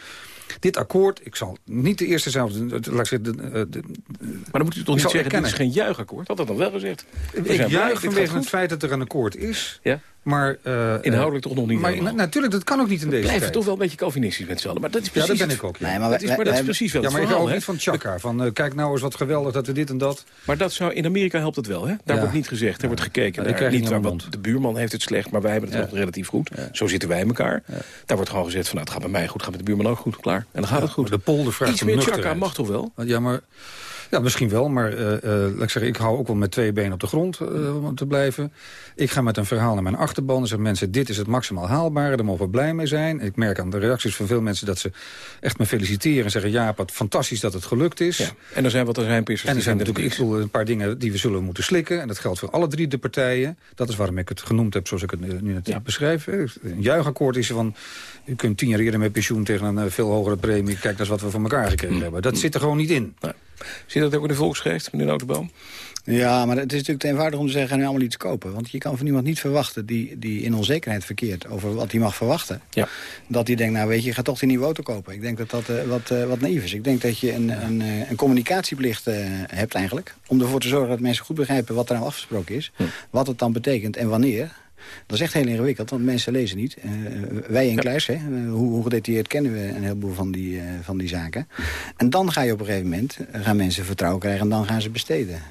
Dit akkoord, ik zal niet de eerste zelf... Laat ik zeggen, de, de, maar dan moet u toch niet zeggen, dit is geen juichakkoord? Had dat dan wel gezegd. Ik juich vanwege het feit dat er een akkoord is. Ja? Maar, uh, Inhoudelijk toch nog niet maar, Natuurlijk, dat kan ook niet in deze tijd. Blijven toch wel een beetje Calvinistisch met z'n allen. Maar dat is precies... Ja, dat ben ik ook. Ja. Nee, maar, dat is, maar dat is precies wel Ja, maar ik ga ook niet van Chaka. Van, uh, kijk nou eens wat geweldig dat we dit en dat... Maar dat zou, in Amerika helpt het wel, hè? Daar wordt niet gezegd, er wordt gekeken. Daar, niet waar, want de buurman heeft het slecht, maar wij hebben het nog relatief goed. Zo zitten wij in elkaar. Daar wordt gewoon gezegd van, nou, het gaat bij mij goed, gaat met de buurman ook goed. Klaar. En dan gaat het goed. De polder vraagt Iets meer Chaka mag toch wel? Ja, maar... Ja, misschien wel, maar uh, uh, laat ik zeggen, ik hou ook wel met twee benen op de grond uh, om te blijven. Ik ga met een verhaal naar mijn achterban en zeg mensen, dit is het maximaal haalbare, daar mogen we blij mee zijn. Ik merk aan de reacties van veel mensen dat ze echt me feliciteren en zeggen, ja, wat fantastisch dat het gelukt is. Ja. En er zijn wat er zijn pissers. En er zijn natuurlijk ik bedoel, een paar dingen die we zullen moeten slikken. En dat geldt voor alle drie de partijen. Dat is waarom ik het genoemd heb zoals ik het nu net ja. beschrijf. Een juichakkoord is van, u kunt tien jaar eerder met pensioen tegen een veel hogere premie. Kijk, dat is wat we van elkaar gekregen mm. hebben. Dat mm. zit er gewoon niet in. Nee. Zie je dat ook in de volksgeest, meneer Notenboom? Ja, maar het is natuurlijk te eenvoudig om te zeggen... nu allemaal iets kopen. Want je kan van iemand niet verwachten die, die in onzekerheid verkeert... over wat hij mag verwachten. Ja. Dat hij denkt, nou weet je, je gaat toch die nieuwe auto kopen. Ik denk dat dat uh, wat, uh, wat naïef is. Ik denk dat je een, een, een communicatieplicht uh, hebt eigenlijk... om ervoor te zorgen dat mensen goed begrijpen wat er nou afgesproken is. Hm. Wat het dan betekent en wanneer. Dat is echt heel ingewikkeld, want mensen lezen niet. Uh, wij in Kluis, hè, hoe, hoe, gedetailleerd kennen we een heleboel van die, uh, van die zaken. En dan ga je op een gegeven moment, gaan mensen vertrouwen krijgen... en dan gaan ze besteden.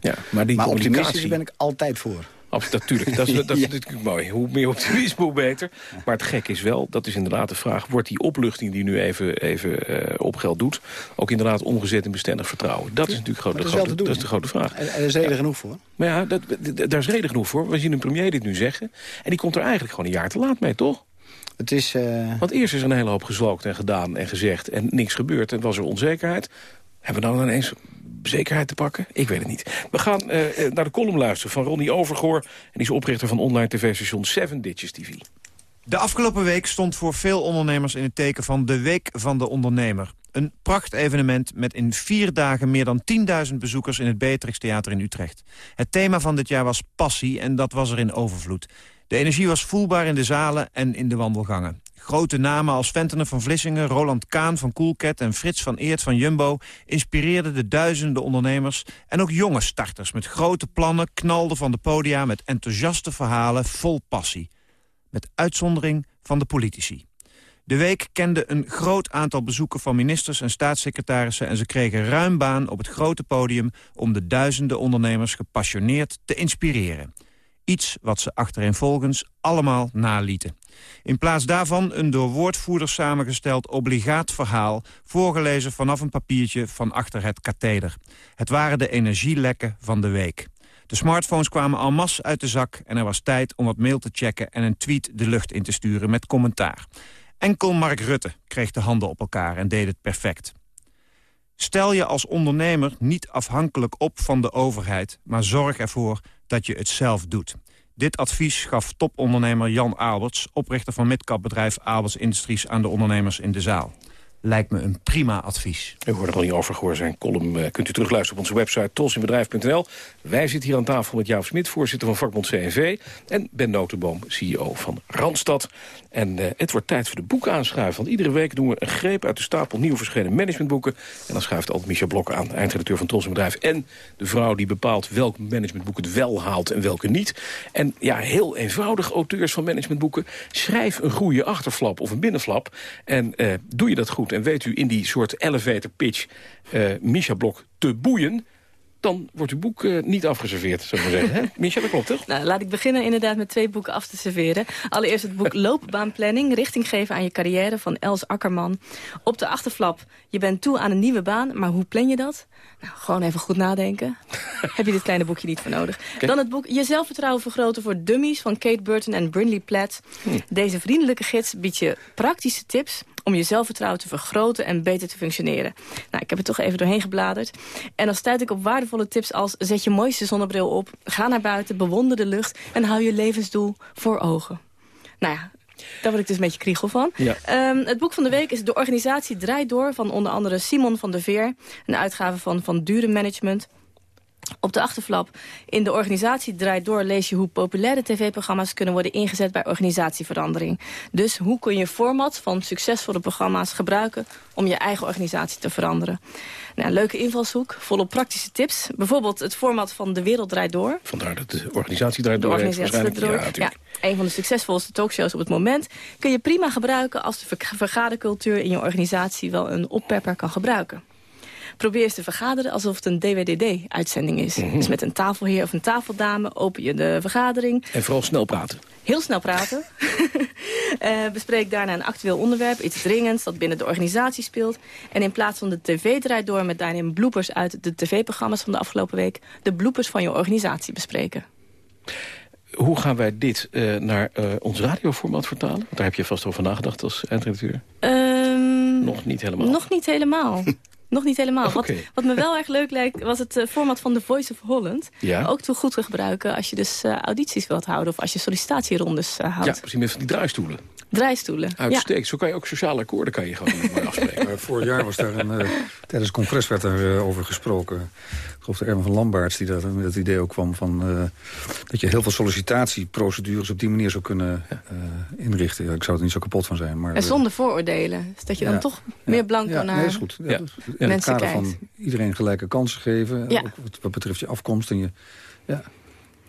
Ja, maar die maar optimistisch ben ik altijd voor. Absoluut, natuurlijk. Dat is, dat is natuurlijk mooi. Hoe meer optimisme, hoe beter. Maar het gek is wel, dat is inderdaad de vraag... wordt die opluchting die nu even, even uh, op geld doet... ook inderdaad omgezet in bestendig vertrouwen? Dat is natuurlijk groot, de, grote, dat is de grote vraag. En er is reden ja. genoeg voor. Maar ja, dat, daar is reden genoeg voor. We zien een premier dit nu zeggen. En die komt er eigenlijk gewoon een jaar te laat mee, toch? Het is, uh... Want eerst is er een hele hoop gezwalkt en gedaan en gezegd... en niks gebeurd en was er onzekerheid. Hebben we dan ineens zekerheid te pakken? Ik weet het niet. We gaan uh, naar de column luisteren van Ronnie Overgoor. En die is oprichter van online tv-station Seven Ditches TV. De afgelopen week stond voor veel ondernemers in het teken van de Week van de Ondernemer. Een prachtevenement met in vier dagen meer dan 10.000 bezoekers in het Beatrix Theater in Utrecht. Het thema van dit jaar was passie en dat was er in overvloed. De energie was voelbaar in de zalen en in de wandelgangen. Grote namen als Ventenen van Vlissingen, Roland Kaan van Coolcat... en Frits van Eert van Jumbo inspireerden de duizenden ondernemers... en ook jonge starters met grote plannen knalden van de podia... met enthousiaste verhalen vol passie. Met uitzondering van de politici. De week kende een groot aantal bezoeken van ministers en staatssecretarissen... en ze kregen ruim baan op het grote podium... om de duizenden ondernemers gepassioneerd te inspireren. Iets wat ze achtereenvolgens allemaal nalieten. In plaats daarvan een door woordvoerders samengesteld obligaat verhaal... voorgelezen vanaf een papiertje van achter het katheder. Het waren de energielekken van de week. De smartphones kwamen en masse uit de zak... en er was tijd om wat mail te checken en een tweet de lucht in te sturen met commentaar. Enkel Mark Rutte kreeg de handen op elkaar en deed het perfect. Stel je als ondernemer niet afhankelijk op van de overheid... maar zorg ervoor dat je het zelf doet. Dit advies gaf topondernemer Jan Alberts... oprichter van midcapbedrijf Alberts Industries aan de ondernemers in de zaal lijkt me een prima advies. U hoorde al niet overgehoord zijn column. Uh, kunt u terugluisteren op onze website tolsinbedrijf.nl. Wij zitten hier aan tafel met Jaap Smit, voorzitter van vakbond CNV... en Ben Notenboom, CEO van Randstad. En uh, het wordt tijd voor de boeken aanschuiven. Want iedere week doen we een greep uit de stapel nieuw verschenen managementboeken. En dan schuift altijd Micha Blok aan, eindredacteur van Tros Bedrijf. En de vrouw die bepaalt welk managementboek het wel haalt en welke niet. En ja, heel eenvoudig, auteurs van managementboeken. Schrijf een goede achterflap of een binnenflap. En uh, doe je dat goed en weet u in die soort elevator pitch uh, Blok te boeien dan wordt uw boek uh, niet afgeserveerd, zullen we zeggen. Hè? Misha, dat klopt toch? Nou, laat ik beginnen inderdaad met twee boeken af te serveren. Allereerst het boek Loopbaanplanning, richting geven aan je carrière van Els Akkerman. Op de achterflap, je bent toe aan een nieuwe baan, maar hoe plan je dat? Nou, gewoon even goed nadenken. Heb je dit kleine boekje niet voor nodig. Okay. Dan het boek Je zelfvertrouwen vergroten voor dummies van Kate Burton en Brindley Platt. Hm. Deze vriendelijke gids biedt je praktische tips om je zelfvertrouwen te vergroten en beter te functioneren. Nou, ik heb er toch even doorheen gebladerd. En dan stuit ik op waardevolle tips als... zet je mooiste zonnebril op, ga naar buiten, bewonder de lucht... en hou je levensdoel voor ogen. Nou ja, daar word ik dus een beetje kriegel van. Ja. Um, het boek van de week is De Organisatie Draait Door... van onder andere Simon van der Veer. Een uitgave van Van Dure Management. Op de achterflap in de organisatie draait door lees je hoe populaire tv-programma's kunnen worden ingezet bij organisatieverandering. Dus hoe kun je format van succesvolle programma's gebruiken om je eigen organisatie te veranderen. Nou, een leuke invalshoek, volop praktische tips. Bijvoorbeeld het format van De Wereld Draait Door. Vandaar dat de organisatie draait De door. organisatie door. Ja, een van de succesvolste talkshows op het moment. Kun je prima gebruiken als de ver- vergadercultuur in je organisatie wel een oppepper kan gebruiken. Probeer eens te vergaderen alsof het een DWDD-uitzending is. Mhm. Dus met een tafelheer of een tafeldame open je de vergadering. En vooral snel praten. Heel snel praten. Eh, bespreek daarna een actueel onderwerp, iets dringends dat binnen de organisatie speelt. En in plaats van de tv draait door met daarin bloopers uit de tv-programma's van de afgelopen week... de bloopers van je organisatie bespreken. Hoe gaan wij dit eh, naar eh, ons radioformaat vertalen? Want daar heb je vast over nagedacht als eindredacteur. Ehm, Nog niet helemaal. Nog niet helemaal. Nog niet helemaal. Oh, wat, wat me wel erg leuk lijkt, was het eh, format van The Voice of Holland. Ja. Ook toe goed te gebruiken als je dus eh, audities wilt houden... of als je sollicitatierondes eh, houdt. Ja, misschien met van die draaistoelen. Draaistoelen. Uitstekend. Zo kan je ook sociale akkoorden kan je gewoon afspreken. Maar vorig jaar was daar een, eh, tijdens het congres werd daar over gesproken. Ik geloof de Erwin van Lambaerts die daar met het idee ook kwam... Van, eh, dat je heel veel sollicitatieprocedures op die manier zou kunnen eh, inrichten. Ja, ik zou er niet zo kapot van zijn. Maar, En zonder vooroordelen. Dus dat je dan Ja. toch meer blanco ja, naar nee, is goed. Ja, In het kader kijkt. van iedereen gelijke kansen geven. Ja. Ook wat, wat betreft je afkomst en je... Ja.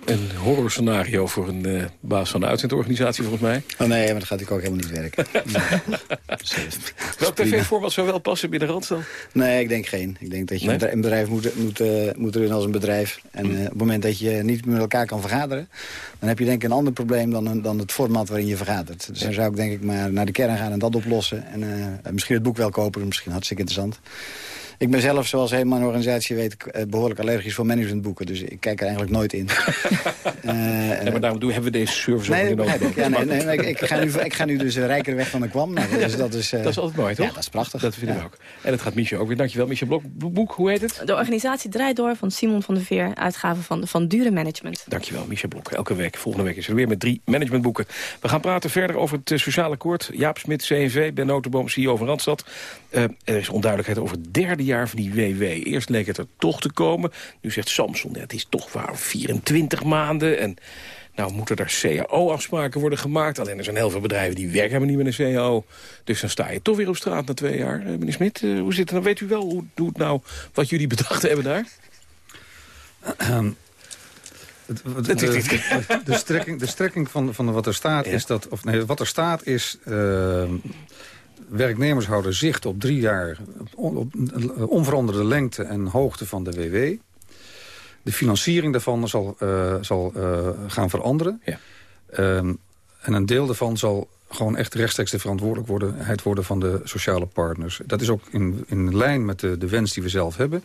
Een horrorscenario voor een eh, baas van de uitzendorganisatie volgens mij. Oh nee, maar dat gaat natuurlijk ook helemaal niet werken. Welk tv-format zou wel passen binnen Randstad? Nee, ik denk geen. Ik denk dat je Nee? een bedrijf moet, moet, eh, moet runnen als een bedrijf. En eh, op het moment dat je niet met elkaar kan vergaderen... dan heb je denk ik een ander probleem dan, dan het format waarin je vergadert. Dus dan zou ik denk ik maar naar de kern gaan en dat oplossen. En misschien het boek wel kopen, misschien hartstikke interessant. Ik ben zelf, zoals helemaal mijn organisatie weet... ik, eh, behoorlijk allergisch voor managementboeken. Dus ik kijk er eigenlijk nooit in. Eh, Ja, maar daarom doen, hebben we deze service Nee, ook nodig. ik. Ja, nee, nee, ik, ik, ga nu, ik ga nu dus eh, rijker weg dan ik kwam. Nou, dus dat, is, eh, Dat is altijd mooi, toch? Ja, dat is prachtig. Dat vinden we ook. En dat gaat Michel ook weer. Dankjewel, Michel Blok. Boek, hoe heet het? De organisatie draait door van Simon van der Veer. Uitgave van, van Dure Management. Dankjewel, Michel Blok. Elke week, volgende week is er weer met drie managementboeken. We gaan praten verder over het eh, sociale akkoord. Jaap Smit, CNV, Ben Notenboom, CEO van Randstad. Eh, er is onduidelijkheid over het derde jaar van die WW. Eerst leek het er toch te komen. Nu zegt Samson, het is toch waar 24 maanden. En nou moeten er CAO-afspraken worden gemaakt. Alleen er zijn heel veel bedrijven die werken helemaal niet met een CAO. Dus dan sta je toch weer op straat na twee jaar. Eh, meneer Smit, eh, hoe zit het dan? Weet u wel hoe, hoe het nou, wat jullie bedacht hebben daar? De, de, de strekking, de strekking van, van wat er staat is dat... Of nee, wat er staat is... eh, werknemers houden zicht op drie jaar... op, op onveranderde lengte en hoogte van de WW. De financiering daarvan zal, eh, zal eh, gaan veranderen. Ehm, en een deel daarvan zal gewoon echt rechtstreeks de verantwoordelijkheid worden van de sociale partners. Dat is ook in, in lijn met de, de wens die we zelf hebben.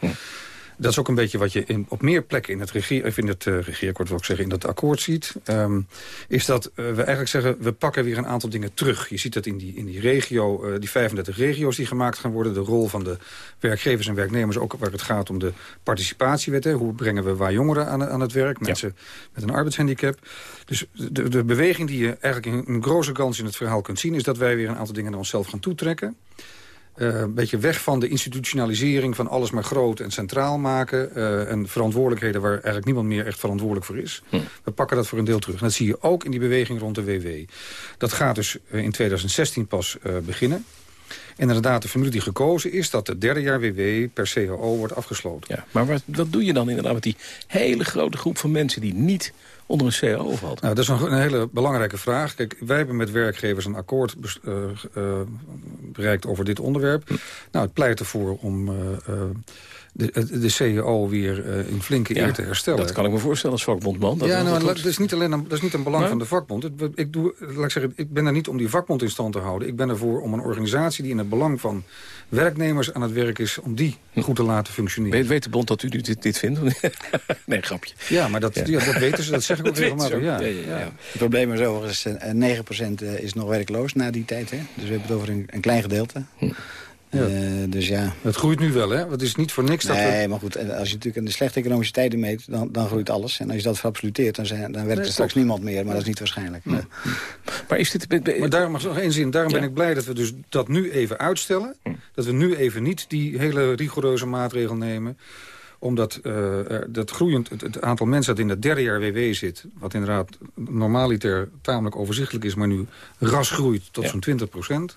Dat is ook een beetje wat je in, op meer plekken in het, regeer, of in het eh, regeerakkoord, wil ik zeggen, in dat akkoord ziet. Ehm, is dat eh, we eigenlijk zeggen, we pakken weer een aantal dingen terug. Je ziet dat in die, in die regio, eh, die 35 regio's die gemaakt gaan worden. De rol van de werkgevers en werknemers, ook waar het gaat om de participatiewet. Hè. Hoe brengen we waar jongeren aan, aan het werk, mensen met een arbeidshandicap. Dus de, de beweging die je eigenlijk in een grote kans in het verhaal kunt zien... is dat wij weer een aantal dingen naar onszelf gaan toetrekken. Eh, een beetje weg van de institutionalisering van alles maar groot en centraal maken. eh, en verantwoordelijkheden waar eigenlijk niemand meer echt verantwoordelijk voor is. We pakken dat voor een deel terug. En dat zie je ook in die beweging rond de WW. Dat gaat dus eh, in 2016 pas beginnen. En inderdaad, de formule die gekozen is dat het derde jaar WW per CAO wordt afgesloten. Ja, maar wat, wat doe je dan inderdaad met die hele grote groep van mensen die niet onder een CAO valt? Nou, dat is een, hele belangrijke vraag. Kijk, wij hebben met werkgevers een akkoord eh, eh, bereikt over dit onderwerp. Nou, het pleit ervoor om eh, de, de CAO weer eh, in flinke Ja, eer te herstellen. Dat kan ik me voorstellen als vakbondman. Dat ja, dat nou, dat is niet alleen een, dat is niet een belang Nee? van de vakbond. Het- ik, doe, laat ik, zeggen, ik ben er niet om die vakbond in stand te houden. Ik ben ervoor om een organisatie die in het belang van werknemers aan het werk is... om die goed te laten functioneren. Weet, weet de bond dat u dit, dit vindt? nee, grapje. Ja, maar dat, ja. dat weten ze. Dat zeg ik ook regelmatig. Ja, Ja, ja, ja. Het probleem is overigens, eh, 9% is nog werkloos na die tijd. Hè? Dus we hebben het over een, een klein gedeelte. Ja. Eh, dus ja. Het groeit nu wel, hè? Het is niet voor niks dat Nee, we... maar goed, en als je natuurlijk in de slechte economische tijden meet, dan, dan groeit alles. En als je dat verabsoluteert, dan, zijn, dan werkt Nee, er straks niemand meer. Maar dat is niet waarschijnlijk. Nee. Maar is dit... Maar daarom, nog één zin, daarom ben ik blij dat we dus dat nu even uitstellen. Dat we nu even niet die hele rigoureuze maatregel nemen. omdat uh, dat groeiend, het, aantal mensen dat in het derde jaar WW zit... wat inderdaad normaaliter tamelijk overzichtelijk is... maar nu ras groeit tot zo'n 20 procent...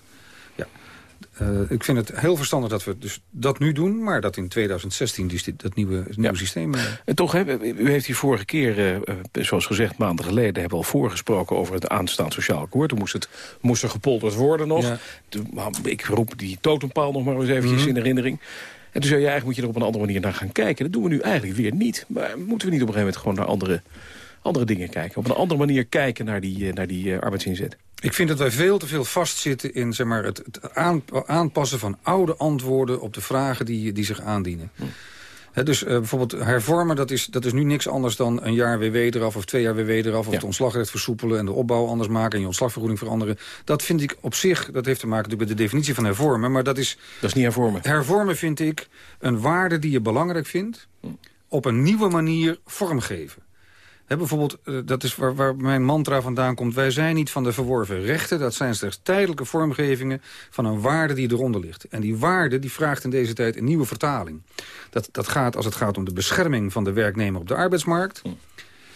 Uh, ik vind het heel verstandig dat we dus dat nu doen... maar dat in 2016 dus dit, dat nieuwe, nieuwe ja. systeem... Uh... En toch, hè, u heeft hier vorige keer, uh, zoals gezegd maanden geleden... hebben we al voorgesproken over het aanstaand sociaal akkoord. Toen moest, het, moest er gepolderd worden nog. Ja. Toen, ik roep die totempaal nog maar eens eventjes mm -hmm. in herinnering. En toen zei je, eigenlijk moet je er op een andere manier naar gaan kijken. Dat doen we nu eigenlijk weer niet. Maar moeten we niet op een gegeven moment gewoon naar andere, andere dingen kijken? Op een andere manier kijken naar die, naar die arbeidsinzet? Ik vind dat wij veel te veel vastzitten in zeg maar, het, het aanpassen van oude antwoorden... op de vragen die, die zich aandienen. Hm. dus uh, bijvoorbeeld hervormen, dat is, dat is nu niks anders dan een jaar WW eraf... of twee jaar WW eraf, of ja. het ontslagrecht versoepelen... en de opbouw anders maken en je ontslagvergoeding veranderen. Dat vind ik op zich, dat heeft te maken met de definitie van hervormen... maar dat is... Dat is niet hervormen. Hervormen vind ik een waarde die je belangrijk vindt... Hm. op een nieuwe manier vormgeven bijvoorbeeld, uh, dat is waar, waar, mijn mantra vandaan komt. Wij zijn niet van de verworven rechten. Dat zijn slechts tijdelijke vormgevingen van een waarde die eronder ligt. En die waarde die vraagt in deze tijd een nieuwe vertaling. Dat, dat gaat als het gaat om de bescherming van de werknemer op de arbeidsmarkt.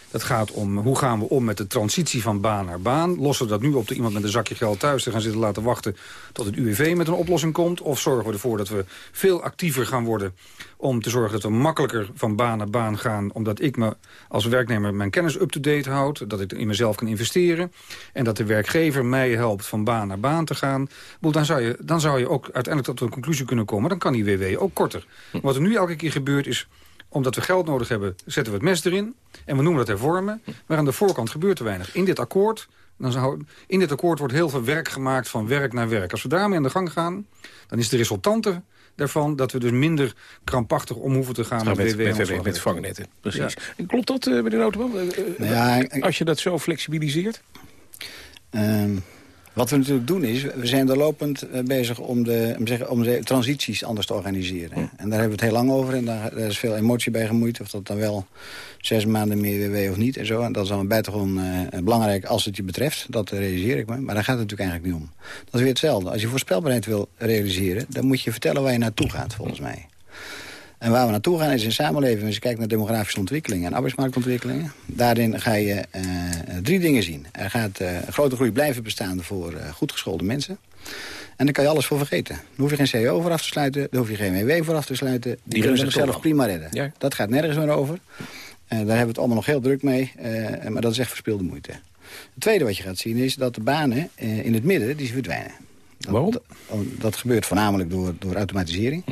Hm. Dat gaat om hoe gaan we om met de transitie van baan naar baan. Lossen we dat nu op de iemand met een zakje geld thuis te gaan zitten laten wachten tot het UWV met een oplossing komt? Of zorgen we ervoor dat we veel actiever gaan worden om te zorgen dat we makkelijker van baan naar baan gaan... omdat ik me als werknemer mijn kennis up-to-date houd... dat ik in mezelf kan investeren... en dat de werkgever mij helpt van baan naar baan te gaan... Dan zou je, dan zou je ook uiteindelijk tot een conclusie kunnen komen... dan kan die WW ook korter. Wat er nu elke keer gebeurt is omdat we geld nodig hebben, zetten we het mes erin. En we noemen dat hervormen. Maar aan de voorkant gebeurt er weinig. In dit akkoord dan zou, in dit akkoord wordt heel veel werk gemaakt van werk naar werk. Als we daarmee aan de gang gaan, dan is de resultante daarvan... dat we dus minder krampachtig om hoeven te gaan met, met, met, met vangnetten. Precies. Ja. En klopt dat, uh, meneer Notenman? Uh, nou ja, als je dat zo flexibiliseert? Wat we natuurlijk doen is, we zijn er lopend eh, bezig om de, om zeggen, om de transities anders te organiseren. En daar hebben we het heel lang over en daar, daar, is veel emotie bij gemoeid. Of dat dan wel zes maanden meer WW of niet en zo. En dat is dan buitengewoon uh, belangrijk als het je betreft. Dat realiseer ik me. Maar daar gaat het natuurlijk eigenlijk niet om. Dat is weer hetzelfde. Als je voorspelbaarheid wil realiseren, dan moet je vertellen waar je naartoe gaat, volgens mij. En waar we naartoe gaan is in samenleving. Als je kijkt naar demografische ontwikkelingen en arbeidsmarktontwikkelingen. Daarin ga je uh, drie dingen zien. Er gaat uh, een grote groei blijven bestaan voor uh, goed geschoolde mensen. En daar kan je alles voor vergeten. Daar hoef je geen CEO voor af te sluiten. Daar hoef je geen WW voor af te sluiten. Die, Die kunnen zichzelf prima redden. Ja. Dat gaat nergens meer over. daar hebben we het allemaal nog heel druk mee. maar dat is echt verspilde moeite. Het tweede wat je gaat zien is dat de banen in het midden die verdwijnen. Dat, Waarom? Dat, dat, gebeurt voornamelijk door, door automatisering. Hm.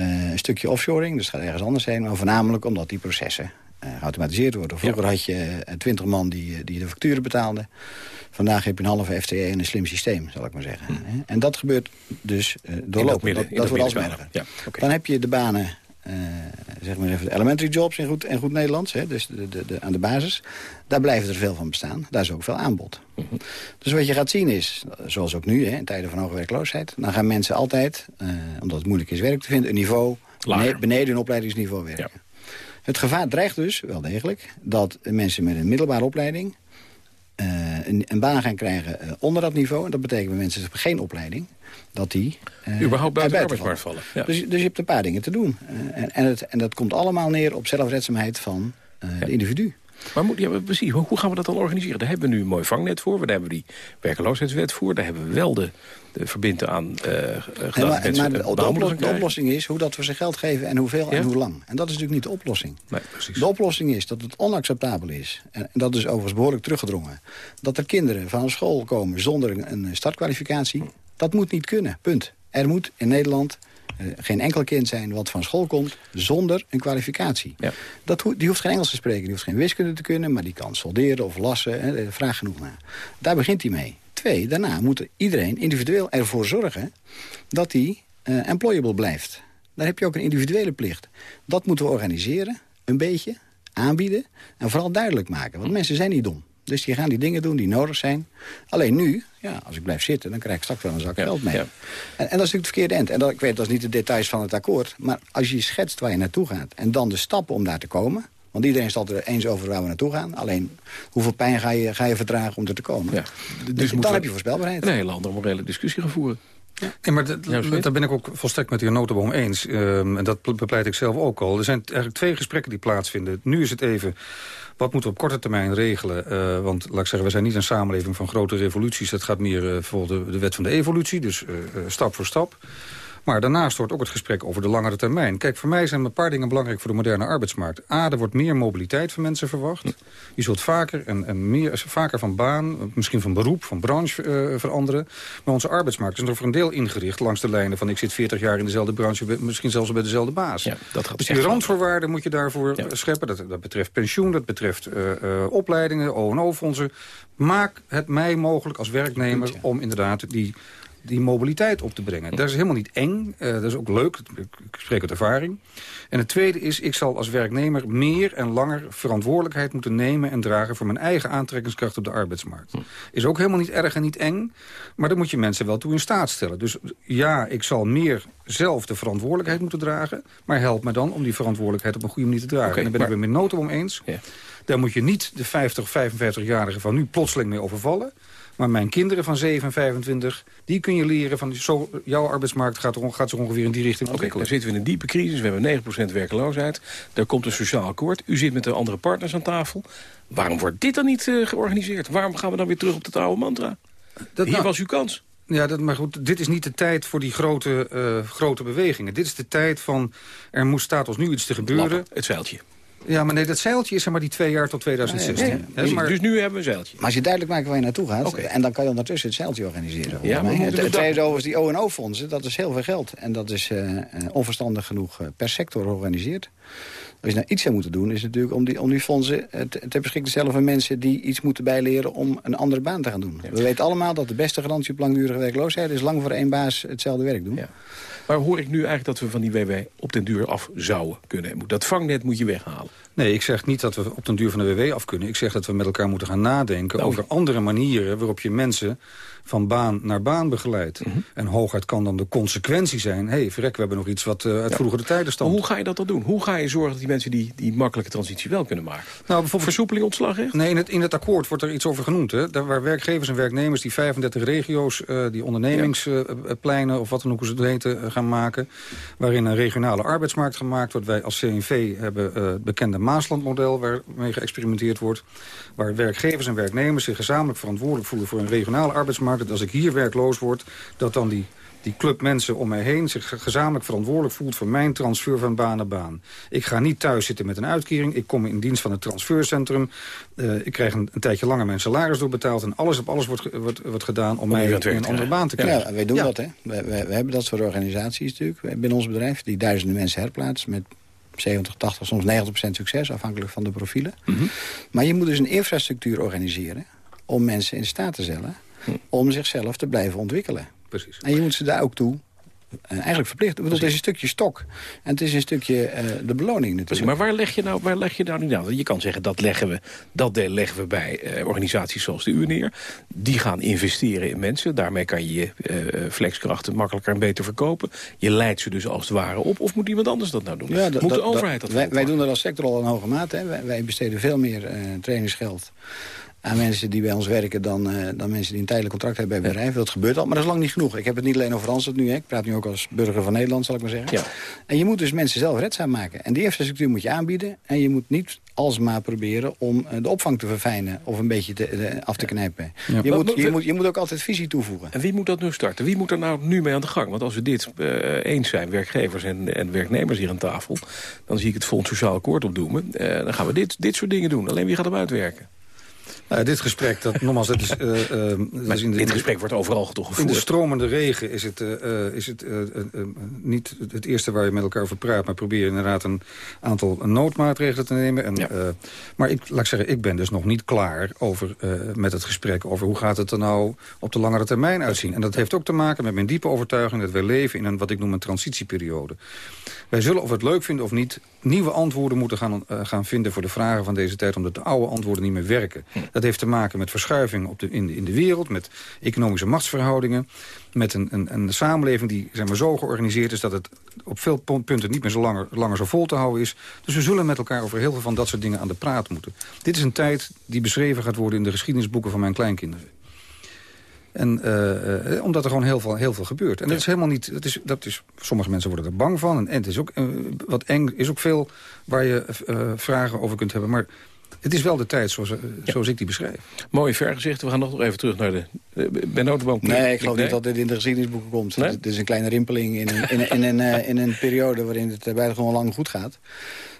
Uh, een stukje offshoring, dus het gaat ergens anders heen. Maar voornamelijk omdat die processen uh, geautomatiseerd worden. Vroeger had je uh, twintig man die, die de facturen betaalden. Vandaag heb je een halve FTE en een slim systeem, zal ik maar zeggen. Hm. En dat gebeurt dus doorlopend. Dat, dat, wordt als weiniger. Ja, okay. Dan heb je de banen zeg maar even de elementary jobs in goed, in goed Nederlands, hè, dus de, de, de, aan de basis. Daar blijven er veel van bestaan. Daar is ook veel aanbod. Dus wat je gaat zien is, zoals ook nu, hè, in tijden van hoge werkloosheid... dan gaan mensen altijd, uh, omdat het moeilijk is werk te vinden... een niveau beneden, beneden hun opleidingsniveau werken. Ja. Het gevaar dreigt dus, wel degelijk, dat mensen met een middelbare opleiding... een, een, baan gaan krijgen onder dat niveau. En dat betekent bij mensen geen opleiding dat die uh, überhaupt buiten de arbeidsmarkt vallen. Ja. Dus, dus je hebt een paar dingen te doen. Uh, en, en, het, en dat komt allemaal neer op zelfredzaamheid van uh, ja. de individu. Maar moet, ja, precies, hoe gaan we dat dan organiseren? Daar hebben we nu een mooi vangnet voor. Daar hebben we die werkeloosheidswet voor. Daar hebben we wel de, de verbinden aan uh, gedaan. maar, maar de, de, oplossing, de, oplossing is hoe dat we ze geld geven en hoeveel ja? en hoe lang. En dat is natuurlijk niet de oplossing. Nee. De oplossing is dat het onacceptabel is. En, dat is overigens behoorlijk teruggedrongen. Dat er kinderen van school komen zonder een startkwalificatie. Dat moet niet kunnen, punt. Er moet in Nederland uh, geen enkel kind zijn wat van school komt zonder een kwalificatie. Ja. Dat ho die hoeft geen Engels te spreken, die hoeft geen wiskunde te kunnen... maar die kan solderen of lassen, hè, vraag genoeg naar. Daar begint hij mee. Twee, daarna moet iedereen individueel ervoor zorgen dat hij uh, employable blijft. Daar heb je ook een individuele plicht. Dat moeten we organiseren, een beetje, aanbieden en vooral duidelijk maken. Want mensen zijn niet dom. Dus die gaan die dingen doen die nodig zijn. Alleen nu, ja, als ik blijf zitten, dan krijg ik straks wel een zak ja, geld mee. Ja. En, en, dat is natuurlijk het verkeerde eind. En dat, ik weet, dat is niet de details van het akkoord. Maar als je schetst waar je naartoe gaat... en dan de stappen om daar te komen... Want iedereen is het er eens over waar we naartoe gaan. Alleen, hoeveel pijn ga je, ga je verdragen om er te komen? Ja, dus, dus dan heb je voorspelbaarheid. Een hele andere morele discussie gaan voeren. Nee, maar daar ben ik ook volstrekt met de heer Notenboom eens. Ehm, en dat bepleit ik zelf ook al. Er zijn eigenlijk twee gesprekken die plaatsvinden. Nu is het even... Wat moeten we op korte termijn regelen? Uh, want laat ik zeggen, we zijn niet een samenleving van grote revoluties. Dat gaat meer uh, volgens de, de, wet van de evolutie, dus uh, stap voor stap. Maar daarnaast wordt ook het gesprek over de langere termijn. Kijk, voor mij zijn een paar dingen belangrijk voor de moderne arbeidsmarkt. A, er wordt meer mobiliteit van mensen verwacht. Je zult vaker, en, en meer, vaker van baan, misschien van beroep, van branche uh, veranderen. Maar onze arbeidsmarkt is nog voor een deel ingericht langs de lijnen van... ik zit 40 jaar in dezelfde branche, misschien zelfs bij dezelfde baas. Ja, dat gaat dus die randvoorwaarden moet je daarvoor ja. scheppen. Dat, dat betreft pensioen, dat betreft uh, uh, opleidingen, O&O-fondsen. Maak het mij mogelijk als werknemer om inderdaad die die mobiliteit op te brengen. Dat is helemaal niet eng. Uh, dat is ook leuk. Ik spreek uit ervaring. En het tweede is, ik zal als werknemer meer en langer verantwoordelijkheid moeten nemen en dragen voor mijn eigen aantrekkingskracht op de arbeidsmarkt. Hm. Is ook helemaal niet erg en niet eng. Maar daar moet je mensen wel toe in staat stellen. Dus ja, ik zal meer zelf de verantwoordelijkheid moeten dragen. Maar help me dan om die verantwoordelijkheid op een goede manier te dragen. Okay, en daar ben maar... ik het met noten om eens. Ja. Daar moet je niet de 50, 55-jarigen van nu plotseling mee overvallen. Maar mijn kinderen van 7 en 25, die kun je leren van... Zo, jouw arbeidsmarkt gaat, gaat zich ongeveer in die richting ontwikkelen. Okay, dan zitten we in een diepe crisis. We hebben 9% werkloosheid. Daar komt een sociaal akkoord. U zit met de andere partners aan tafel. Waarom wordt dit dan niet uh, georganiseerd? Waarom gaan we dan weer terug op het oude mantra? Dat, Hier nou, was uw kans. Ja, dat, maar goed, dit is niet de tijd voor die grote, uh, grote bewegingen. Dit is de tijd van, er moest, staat ons nu iets te gebeuren. Lappen, het zeiltje. Ja, maar nee, dat zeiltje is er maar die twee jaar tot 2016. Nee, nee, maar... Dus nu hebben we een zeiltje. Maar als je duidelijk maakt waar je naartoe gaat... Okay. en dan kan je ondertussen het zeiltje organiseren. Ja, maar het, het tweede over die O&O-fondsen, dat is heel veel geld. En dat is uh, onverstandig genoeg uh, per sector georganiseerd. Wat je nou iets zou moeten doen, is natuurlijk om die, om die fondsen te, beschikking te stellen van mensen die iets moeten bijleren om een andere baan te gaan doen. Ja. We weten allemaal dat de beste garantie op langdurige werkloosheid is lang voor één baas hetzelfde werk doen. Ja. Maar hoor ik nu eigenlijk dat we van die WW op den duur af zouden kunnen? Dat vangnet moet je weghalen. Nee, ik zeg niet dat we op den duur van de WW af kunnen. Ik zeg dat we met elkaar moeten gaan nadenken nou, over andere manieren... waarop je mensen van baan naar baan begeleidt. Mm -hmm. En hooguit kan dan de consequentie zijn... hé, hey, verrek, we hebben nog iets wat uh, uit ja. vroegere tijden. Maar hoe ga je dat dan doen? Hoe ga je zorgen dat die mensen die, die makkelijke transitie wel kunnen maken? Nou, bijvoorbeeld versoepeling ontslagrecht? Nee, in het, in het akkoord wordt er iets over genoemd. Hè? Daar, waar werkgevers en werknemers die 35 regio's... Uh, die ondernemingspleinen, ja. of wat dan ook ze heten, maken... waarin een regionale arbeidsmarkt gemaakt wordt. Wij als CNV hebben uh, het bekende Maaslandmodel... waarmee geëxperimenteerd wordt. Waar werkgevers en werknemers zich gezamenlijk verantwoordelijk voelen... voor een regionale arbeidsmarkt dat als ik hier werkloos word... dat dan die, die club mensen om mij heen zich gezamenlijk verantwoordelijk voelt... voor mijn transfer van baan naar baan. Ik ga niet thuis zitten met een uitkering. Ik kom in dienst van het transfercentrum. Uh, ik krijg een, een, tijdje langer mijn salaris doorbetaald... en alles op alles wordt, wordt, wordt gedaan om, mij in een andere baan te krijgen. Ja, wij doen ja. dat, hè. We, we, we, hebben dat soort organisaties natuurlijk binnen ons bedrijf... die duizenden mensen herplaatsen met 70, 80, soms 90 procent succes... afhankelijk van de profielen. Mm -hmm. Maar je moet dus een infrastructuur organiseren... om mensen in staat te stellen om zichzelf te blijven ontwikkelen. Precies. En je moet ze daar ook toe uh, eigenlijk verplicht. Ik bedoel, het is een stukje stok. En het is een stukje uh, de beloning natuurlijk. Precies, maar waar leg je nou, waar leg je nou niet aan? Je kan zeggen, dat leggen we, dat deel leggen we bij uh, organisaties zoals de U neer. Die gaan investeren in mensen. Daarmee kan je je flexkrachten makkelijker en beter verkopen. Je leidt ze dus als het ware op. Of moet iemand anders dat nou doen? Ja, moet de overheid dat, dat wij, wij, doen dat als sector al in hoge mate. Hè. Wij, wij besteden veel meer trainingsgeld aan mensen die bij ons werken... dan, uh, dan mensen die een tijdelijk contract hebben bij bedrijven. Dat gebeurt al, maar dat is lang niet genoeg. Ik heb het niet alleen over Randstad nu. Hè. Ik praat nu ook als burger van Nederland, zal ik maar zeggen. Ja. En je moet dus mensen zelf redzaam maken. En die infrastructuur moet je aanbieden. En je moet niet alsmaar proberen om uh, de opvang te verfijnen... of een beetje te, uh, af te knijpen. Ja. Je, moet, je, moet, je moet ook altijd visie toevoegen. En wie moet dat nu starten? Wie moet er nou nu mee aan de gang? Want als we dit eens zijn, werkgevers en, en werknemers hier aan tafel... dan zie ik het Fonds Sociaal Akkoord opdoemen. dan gaan we dit, dit soort dingen doen. Alleen wie gaat hem uitwerken? Uh, dit gesprek, dat, nogmaals, dat is, uh, uh, is in de, dit gesprek wordt overal toch gevoerd. In de stromende regen is het, is het niet het eerste waar je met elkaar over praat... maar probeer inderdaad een aantal noodmaatregelen te nemen. En, ja. maar ik, laat ik zeggen, ik ben dus nog niet klaar over, met het gesprek... over hoe gaat het er nou op de langere termijn uitzien. En dat heeft ook te maken met mijn diepe overtuiging... dat wij leven in een, wat ik noem een transitieperiode. Wij zullen, of we het leuk vinden of niet... nieuwe antwoorden moeten gaan, gaan vinden voor de vragen van deze tijd... omdat de oude antwoorden niet meer werken. Hm. Dat heeft te maken met verschuiving op de, in, de, in de wereld... met economische machtsverhoudingen... met een, een, een samenleving die zeg maar, zo georganiseerd is... dat het op veel punten niet meer zo langer, langer zo vol te houden is. Dus we zullen met elkaar over heel veel van dat soort dingen aan de praat moeten. Dit is een tijd die beschreven gaat worden in de geschiedenisboeken van mijn kleinkinderen. En, uh, omdat er gewoon heel veel, heel veel gebeurt. En dat is helemaal niet... Dat is, dat is, sommige mensen worden er bang van. En, en het is ook wat eng. is ook veel waar je vragen over kunt hebben. Maar het is wel de tijd zoals, zoals ik die beschrijf. Mooie vergezichten. We gaan nog even terug naar de... Ben Notenboom. Nee, ik geloof niet dat dit in de geschiedenisboeken komt. Nee? Het is een kleine rimpeling in een, in, in, in, een, in een periode waarin het bijna gewoon lang goed gaat.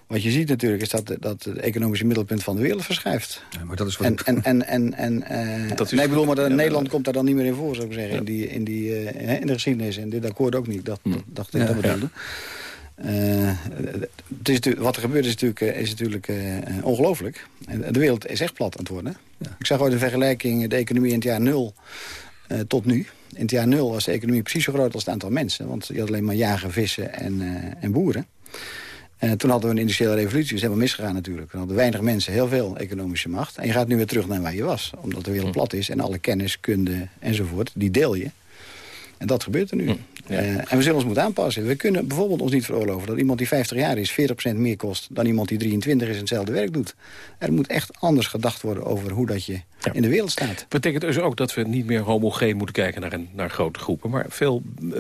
Wat je ziet natuurlijk is dat, dat het economische middelpunt van de wereld verschuift. Ja, maar dat is wat en, en, en, en, en uh, dat is nee, ik bedoel, maar Nederland komt daar dan niet meer in voor, zou ik zeggen, in, die, in, die, uh, in de geschiedenis. En dit akkoord ook niet, dat, dat dacht ik dat bedoelde. Uh, het is, wat er gebeurt is natuurlijk, is natuurlijk ongelooflijk. En de wereld is echt plat aan het worden. Ja. Ik zag ooit een vergelijking, de economie in het jaar nul tot nu. In het jaar nul was de economie precies zo groot als het aantal mensen. Want je had alleen maar jagen, vissen en, en boeren. En toen hadden we een industriële revolutie, dat is helemaal misgegaan natuurlijk. Dan hadden weinig mensen heel veel economische macht. En je gaat nu weer terug naar waar je was. Omdat de wereld hm. plat is en alle kennis, kunde enzovoort, die deel je. En dat gebeurt er nu. Hm, eh, en we zullen ons moeten aanpassen. We kunnen bijvoorbeeld ons niet veroorloven dat iemand die 50 jaar is... 40% meer kost dan iemand die 23 is en hetzelfde werk doet. Er moet echt anders gedacht worden over hoe dat je in de wereld staat. Betekent dus ook dat we niet meer homogeen moeten kijken naar, een, naar grote groepen... maar veel... Uh...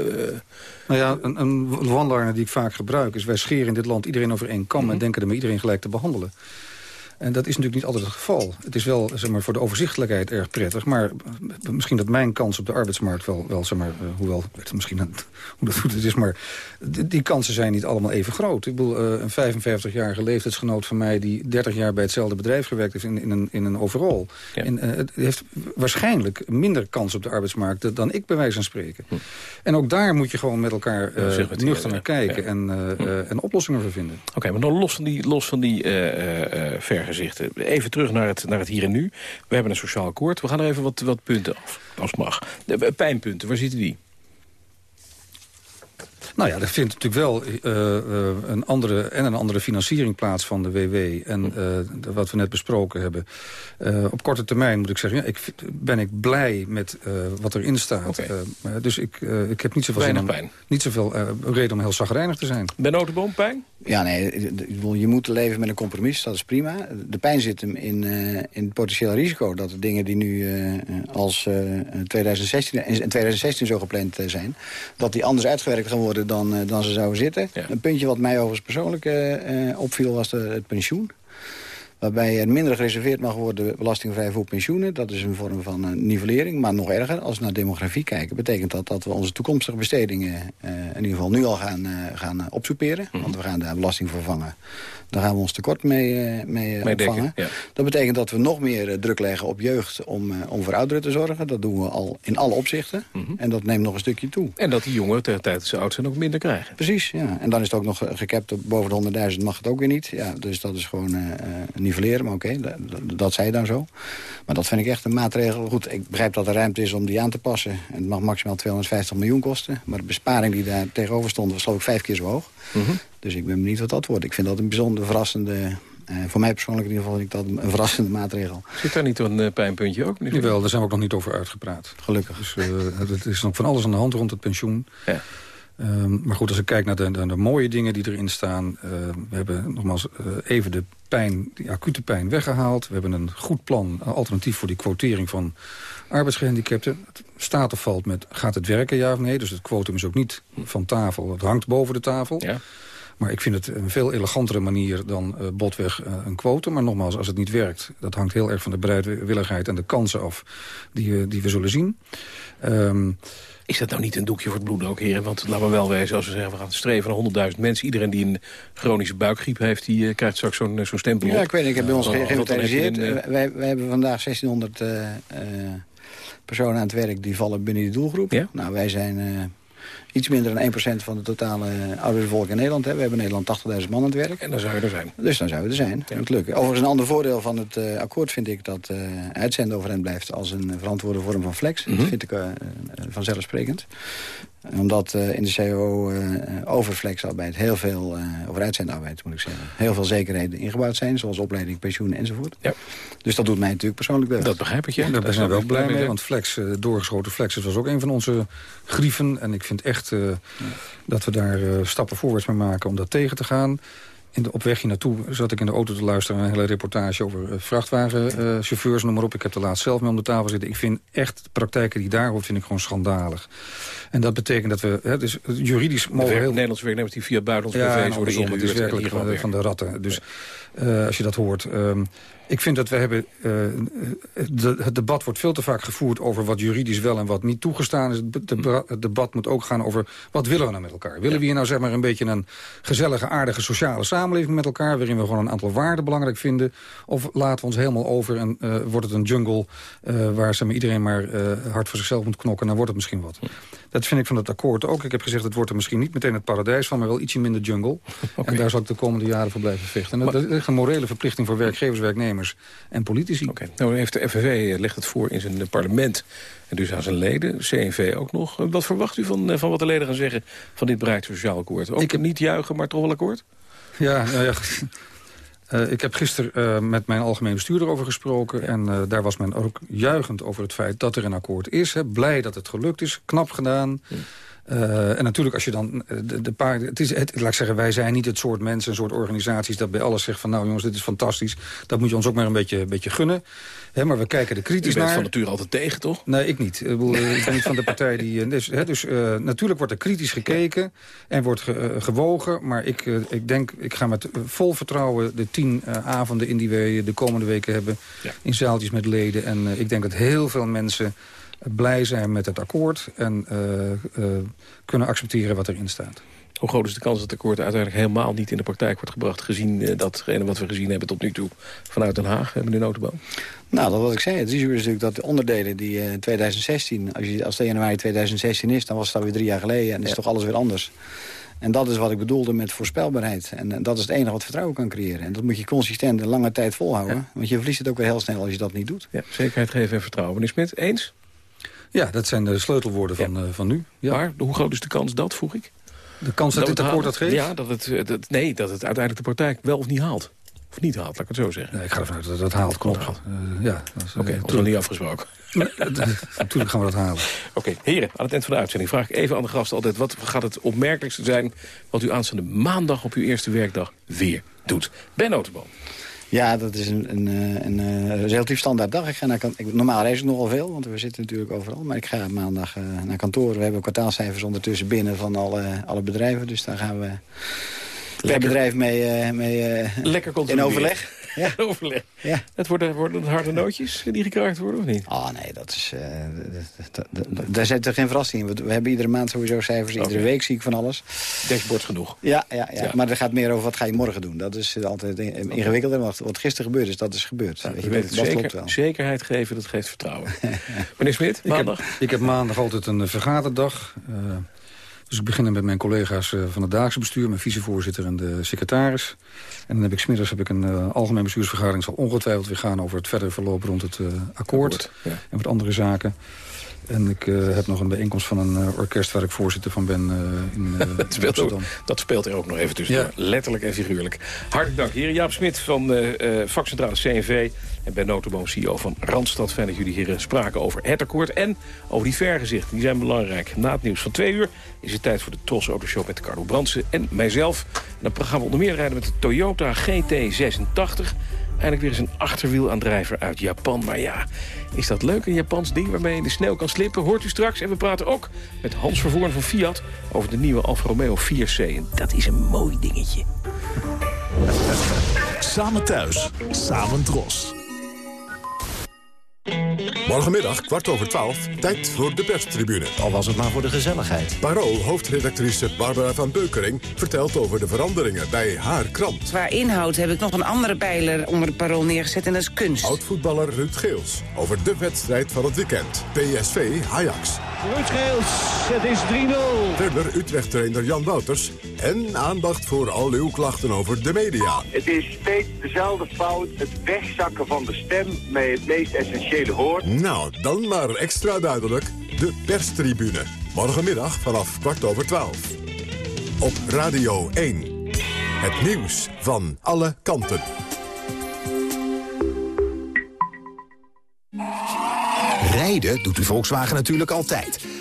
Nou ja, een, een one die ik vaak gebruik is... wij scheren in dit land iedereen over één kam... en mhm. denken er met iedereen gelijk te behandelen. En dat is natuurlijk niet altijd het geval. Het is wel zeg maar, voor de overzichtelijkheid erg prettig. Maar misschien dat mijn kans op de arbeidsmarkt wel, wel zeg maar, uh, hoewel, misschien hoe dat goed het is, maar die, kansen zijn niet allemaal even groot. Ik bedoel, uh, een 55-jarige leeftijdsgenoot van mij die 30 jaar bij hetzelfde bedrijf gewerkt heeft in, in, een, in een overal. En, uh, het heeft waarschijnlijk minder kans op de arbeidsmarkt dan ik bij wijze van spreken. Hm. En ook daar moet je gewoon met elkaar nuchter naar kijken en, hm. en oplossingen voor vinden. Oké, maar dan los van die, los van die ver gezichten. Even terug naar het, naar het hier en nu. We hebben een sociaal akkoord. We gaan er even wat, wat punten af, als mag. De pijnpunten, waar zitten die? Nou ja, er vindt natuurlijk wel uh, een andere en een andere financiering plaats van de WW. En uh, wat we net besproken hebben. op korte termijn moet ik zeggen, ja, ik, ben ik blij met wat erin staat. dus ik, ik heb niet zoveel, zin om, pijn. Niet zoveel reden om heel zagrijnig te zijn. Ben Notenboom pijn? Ja, nee, je moet leven met een compromis, dat is prima. De pijn zit hem in, in het potentiële risico... dat de dingen die nu als 2016 en 2016 zo gepland zijn... dat die anders uitgewerkt gaan worden dan, eh, dan ze zouden zitten. Een puntje wat mij overigens persoonlijk eh, eh, opviel was de, het pensioen waarbij er minder gereserveerd mag worden belastingvrij voor pensioenen. Dat is een vorm van uh, nivellering. Maar nog erger, als we naar demografie kijken... betekent dat dat we onze toekomstige bestedingen... Uh, in ieder geval nu al gaan, uh, gaan opsoeperen. Mhm. Want we gaan de belasting vervangen daar gaan we ons tekort mee, mee uh, opvangen. Dat betekent dat we nog meer druk leggen op jeugd om, om voor ouderen te zorgen. Dat doen we al in alle opzichten. Mhm. En dat neemt nog een stukje toe. En dat die jongeren tegen tijd dat ze oud zijn ook minder krijgen. Precies, ja. En dan is het ook nog gekapt op boven de 100.000 mag het ook weer niet. Ja, dus dat is gewoon nivelleren, maar oké, okay, dat, zei dan zo. Maar dat vind ik echt een maatregel. Goed, ik begrijp dat er ruimte is om die aan te passen. En het mag maximaal 250 miljoen kosten. Maar de besparing die daar tegenover stond was geloof ik vijf keer zo hoog. Mhm. Dus ik ben benieuwd wat dat wordt. Ik vind dat een bijzonder verrassende... Uh, voor mij persoonlijk in ieder geval vind ik dat een verrassende maatregel. Zit daar niet een uh, pijnpuntje ook? Jawel, daar zijn we ook nog niet over uitgepraat. Gelukkig. Dus uh, er is nog van alles aan de hand rond het pensioen. Ja. Um, maar goed, als ik kijk naar de, de, de mooie dingen die erin staan... we hebben nogmaals even de pijn, die acute pijn weggehaald. We hebben een goed plan, een alternatief voor die quotering van arbeidsgehandicapten. Het staat of valt met, gaat het werken, ja of nee? Dus het quotum is ook niet van tafel, het hangt boven de tafel. Ja. Maar ik vind het een veel elegantere manier dan uh, botweg uh, een quotum. Maar nogmaals, als het niet werkt, dat hangt heel erg van de bereidwilligheid en de kansen af die, die we zullen zien. Um, is dat nou niet een doekje voor het bloed ook, heren? Want laten we wel wezen, als we zeggen, we gaan streven naar 100.000 mensen. Iedereen die een chronische buikgriep heeft, die uh, krijgt straks zo'n zo'n stempel Ja, ik weet niet, ik heb bij ons geïnventariseerd. wij, wij hebben vandaag 1600 uh, personen aan het werk die vallen binnen die doelgroep. Ja? Nou, wij zijn iets minder dan 1% van de totale ouderenvolk in Nederland. Hè. We hebben in Nederland 80.000 man aan het werk. En dan zou je er zijn. Dus dan zou je er zijn. Dat moet lukken. Overigens een ander voordeel van het uh, akkoord vind ik dat uh, uitzenden overeind blijft als een verantwoorde vorm van flex. Dat mhm. vind ik uh, vanzelfsprekend omdat uh, in de CO uh, overflexarbeid heel veel, uh, over uitzendarbeid moet ik zeggen, heel veel zekerheden ingebouwd zijn, zoals opleiding, pensioen enzovoort. Ja. Dus dat doet mij natuurlijk persoonlijk deugd. Dat begrijp ik, ja. Daar zijn we ook blij mee, want flex, doorgeschoten flex was ook een van onze grieven. En ik vind echt ja. dat we daar stappen voorwaarts mee maken om dat tegen te gaan. in de, op weg hier naartoe zat ik in de auto te luisteren... naar een hele reportage over uh, vrachtwagenchauffeurs, noem maar op. Ik heb er laatst zelf mee om de tafel zitten. Ik vind echt de praktijken die daar hoort, vind ik gewoon schandalig. En dat betekent dat we... Hè, dus juridisch mogen heel... Nederlandse werknemers die via buitenlandse ja, BV's worden ingehuurd. Het is werkelijk van de, van de ratten. Dus uh, als je dat hoort... Um, ik vind dat we hebben... Uh, de, het debat wordt veel te vaak gevoerd over wat juridisch wel en wat niet toegestaan is. Het debat moet ook gaan over wat willen we nou met elkaar. Willen we hier nou zeg maar een beetje een gezellige, aardige sociale samenleving met elkaar... waarin we gewoon een aantal waarden belangrijk vinden? Of laten we ons helemaal over en uh, wordt het een jungle... Uh, waar zeg maar, iedereen maar hard voor zichzelf moet knokken... dan wordt het misschien wat. Dat vind ik van het akkoord ook. Ik heb gezegd, het wordt er misschien niet meteen het paradijs van... maar wel ietsje minder jungle. Okay. En daar zal ik de komende jaren voor blijven vechten. En dat is een morele verplichting voor werkgevers, werknemers en politici. Oké, okay. nou heeft de FNV legt het voor in zijn parlement en dus aan zijn leden, CNV ook nog. Wat verwacht u van, van wat de leden gaan zeggen van dit bereid sociaal akkoord? Ook ik heb niet juichen, maar toch wel akkoord? Ja, nou ja... Uh, ik heb gisteren uh, met mijn algemeen bestuurder over gesproken... en uh, daar was men ook juichend over het feit dat er een akkoord is. Hè. Blij dat het gelukt is, knap gedaan... Ja. Uh, en natuurlijk als je dan de, de paar... Het is, het, laat ik zeggen, wij zijn niet het soort mensen, een soort organisaties... dat bij alles zegt van nou jongens, dit is fantastisch. Dat moet je ons ook maar een beetje, een beetje gunnen. Maar we kijken er kritisch naar. U bent van nature altijd tegen, toch? Nee, ik niet. Ik, bedoel, ik ben niet van de partij die... Dus, dus uh, natuurlijk wordt er kritisch gekeken en wordt ge, uh, gewogen. Maar ik, ik denk, ik ga met vol vertrouwen de tien avonden in die we de komende weken hebben... Ja. in zaaltjes met leden. En ik denk dat heel veel mensen blij zijn met het akkoord... en uh, uh, kunnen accepteren wat erin staat. Hoe groot is de kans dat het akkoord uiteindelijk helemaal niet in de praktijk wordt gebracht... gezien uh, datgene wat we gezien hebben tot nu toe vanuit Den Haag, meneer Notenboom? Nou, dat wat ik zei. Het is natuurlijk dat de onderdelen die in 2016... Als, je, als januari 2016 is, dan was het alweer drie jaar geleden... en is ja. toch alles weer anders. En dat is wat ik bedoelde met voorspelbaarheid. En, en, dat is het enige wat vertrouwen kan creëren. En dat moet je consistent en lange tijd volhouden. Ja. Want je verliest het ook weer heel snel als je dat niet doet. Ja, zekerheid geven en vertrouwen. Meneer Smit, eens? Ja, dat zijn de sleutelwoorden van, ja. uh, van nu. Ja. Maar hoe groot is de kans dat, vroeg ik? De kans dat, dat dit akkoord dat geeft? Ja, dat het, dat, nee, dat het uiteindelijk de praktijk wel of niet haalt. Of niet haalt, laat ik het zo zeggen. Nee, ik ga ervan uit dat dat haalt, klopt. Uh, ja, Oké, okay, nog niet afgesproken. Natuurlijk gaan we dat halen. Oké, okay, heren, aan het eind van de uitzending vraag ik even aan de gasten altijd... wat gaat het opmerkelijkste zijn wat u aanstaande maandag op uw eerste werkdag weer doet? Ben Notenboom. Ja, dat is een, een, een, een, relatief standaard dag. Ik ga naar ik, normaal reis ik nogal veel, want we zitten natuurlijk overal. Maar ik ga maandag uh, naar kantoor. We hebben kwartaalcijfers ondertussen binnen van alle, alle bedrijven. Dus daar gaan we per bedrijf mee, uh, mee uh, Lekker in overleg. Ja. overleg. Ja. Het worden, worden het harde nootjes die gekraakt worden, of niet? Oh nee, dat is, uh, daar zit er geen verrassing in. We hebben iedere maand sowieso cijfers. Okay. Iedere week zie ik van alles. Dashboard genoeg. Ja, ja, ja, ja. maar er gaat meer over wat ga je morgen doen. Dat is altijd ingewikkelder. Wat, wat gisteren gebeurd is, dat is gebeurd. Je, weet dat, zeker, klopt wel. Zekerheid geven, dat geeft vertrouwen. Meneer Smit, maandag? Ik heb, ik heb, maandag altijd een vergaderdag. Uh, dus ik begin met mijn collega's uh, van het Daagse bestuur... mijn vicevoorzitter en de secretaris. En dan heb ik smiddags heb ik een uh, algemeen bestuursvergadering... zal ongetwijfeld weer gaan over het verdere verloop rond het uh, akkoord. akkoord ja. En wat andere zaken. En ik uh, heb nog een bijeenkomst van een uh, orkest waar ik voorzitter van ben uh, in dat, speelt ook, dat speelt er ook nog even tussen. Ja. Letterlijk en figuurlijk. Hartelijk dank. Hier Jaap Smit van vakcentrale CNV en Ben Notenboom, CEO van Randstad. Fijn dat jullie hier spraken over het akkoord en over die vergezichten. Die zijn belangrijk. Na het nieuws van twee uur is het tijd voor de Tros Autoshow met Carlo Brandsen en mijzelf. En dan gaan we onder meer rijden met de Toyota GT86... Eindelijk weer eens een achterwielaandrijver uit Japan. Maar ja, is dat leuk, een Japans ding waarmee je in de sneeuw kan slippen? Hoort u straks. En we praten ook met Hans Vervoorn van Fiat over de nieuwe Alfa Romeo 4C. En dat is een mooi dingetje. Samen thuis, samen dros. Morgenmiddag, kwart over twaalf, tijd voor de perstribune. Al was het maar voor de gezelligheid. Parool, hoofdredactrice Barbara van Beukering... vertelt over de veranderingen bij haar krant. Qua inhoud heb ik nog een andere pijler onder het parool neergezet... en dat is kunst. Oud-voetballer Ruud Geels over de wedstrijd van het weekend. PSV Ajax. Ruud Geels, het is 3-0. Verder Utrecht-trainer Jan Wouters. En aandacht voor al uw klachten over de media. Het is steeds dezelfde fout. Het wegzakken van de stem met het meest essentiële woord. Nou, dan maar extra duidelijk. De perstribune. Morgenmiddag vanaf kwart over twaalf. Op Radio 1. Het nieuws van alle kanten. Rijden doet u Volkswagen natuurlijk altijd.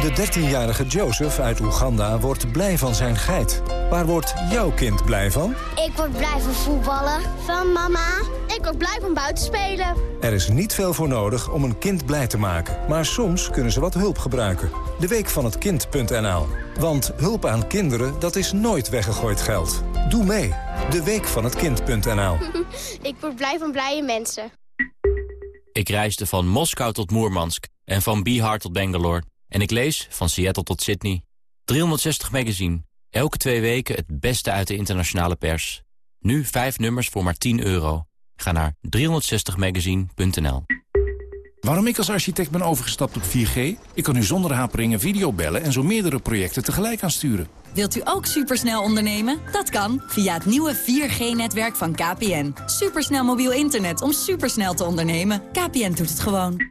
De 13-jarige Joseph uit Oeganda wordt blij van zijn geit. Waar wordt jouw kind blij van? Ik word blij van voetballen. Van mama. Ik word blij van buiten spelen. Er is niet veel voor nodig om een kind blij te maken. Maar soms kunnen ze wat hulp gebruiken. De week van het kind.nl. Want hulp aan kinderen, dat is nooit weggegooid geld. Doe mee. De week van het kind.nl. ik word blij van blije mensen. Ik reisde van Moskou tot Moermansk en van Bihar tot Bangalore. En ik lees van Seattle tot Sydney. 360 magazine. Elke twee weken het beste uit de internationale pers. Nu vijf nummers voor maar 10 euro. Ga naar 360magazine.nl Waarom ik als architect ben overgestapt op 4G? Ik kan nu zonder haperingen videobellen en zo meerdere projecten tegelijk aansturen. Wilt u ook supersnel ondernemen? Dat kan via het nieuwe 4G-netwerk van KPN. Supersnel mobiel internet om supersnel te ondernemen. KPN doet het gewoon.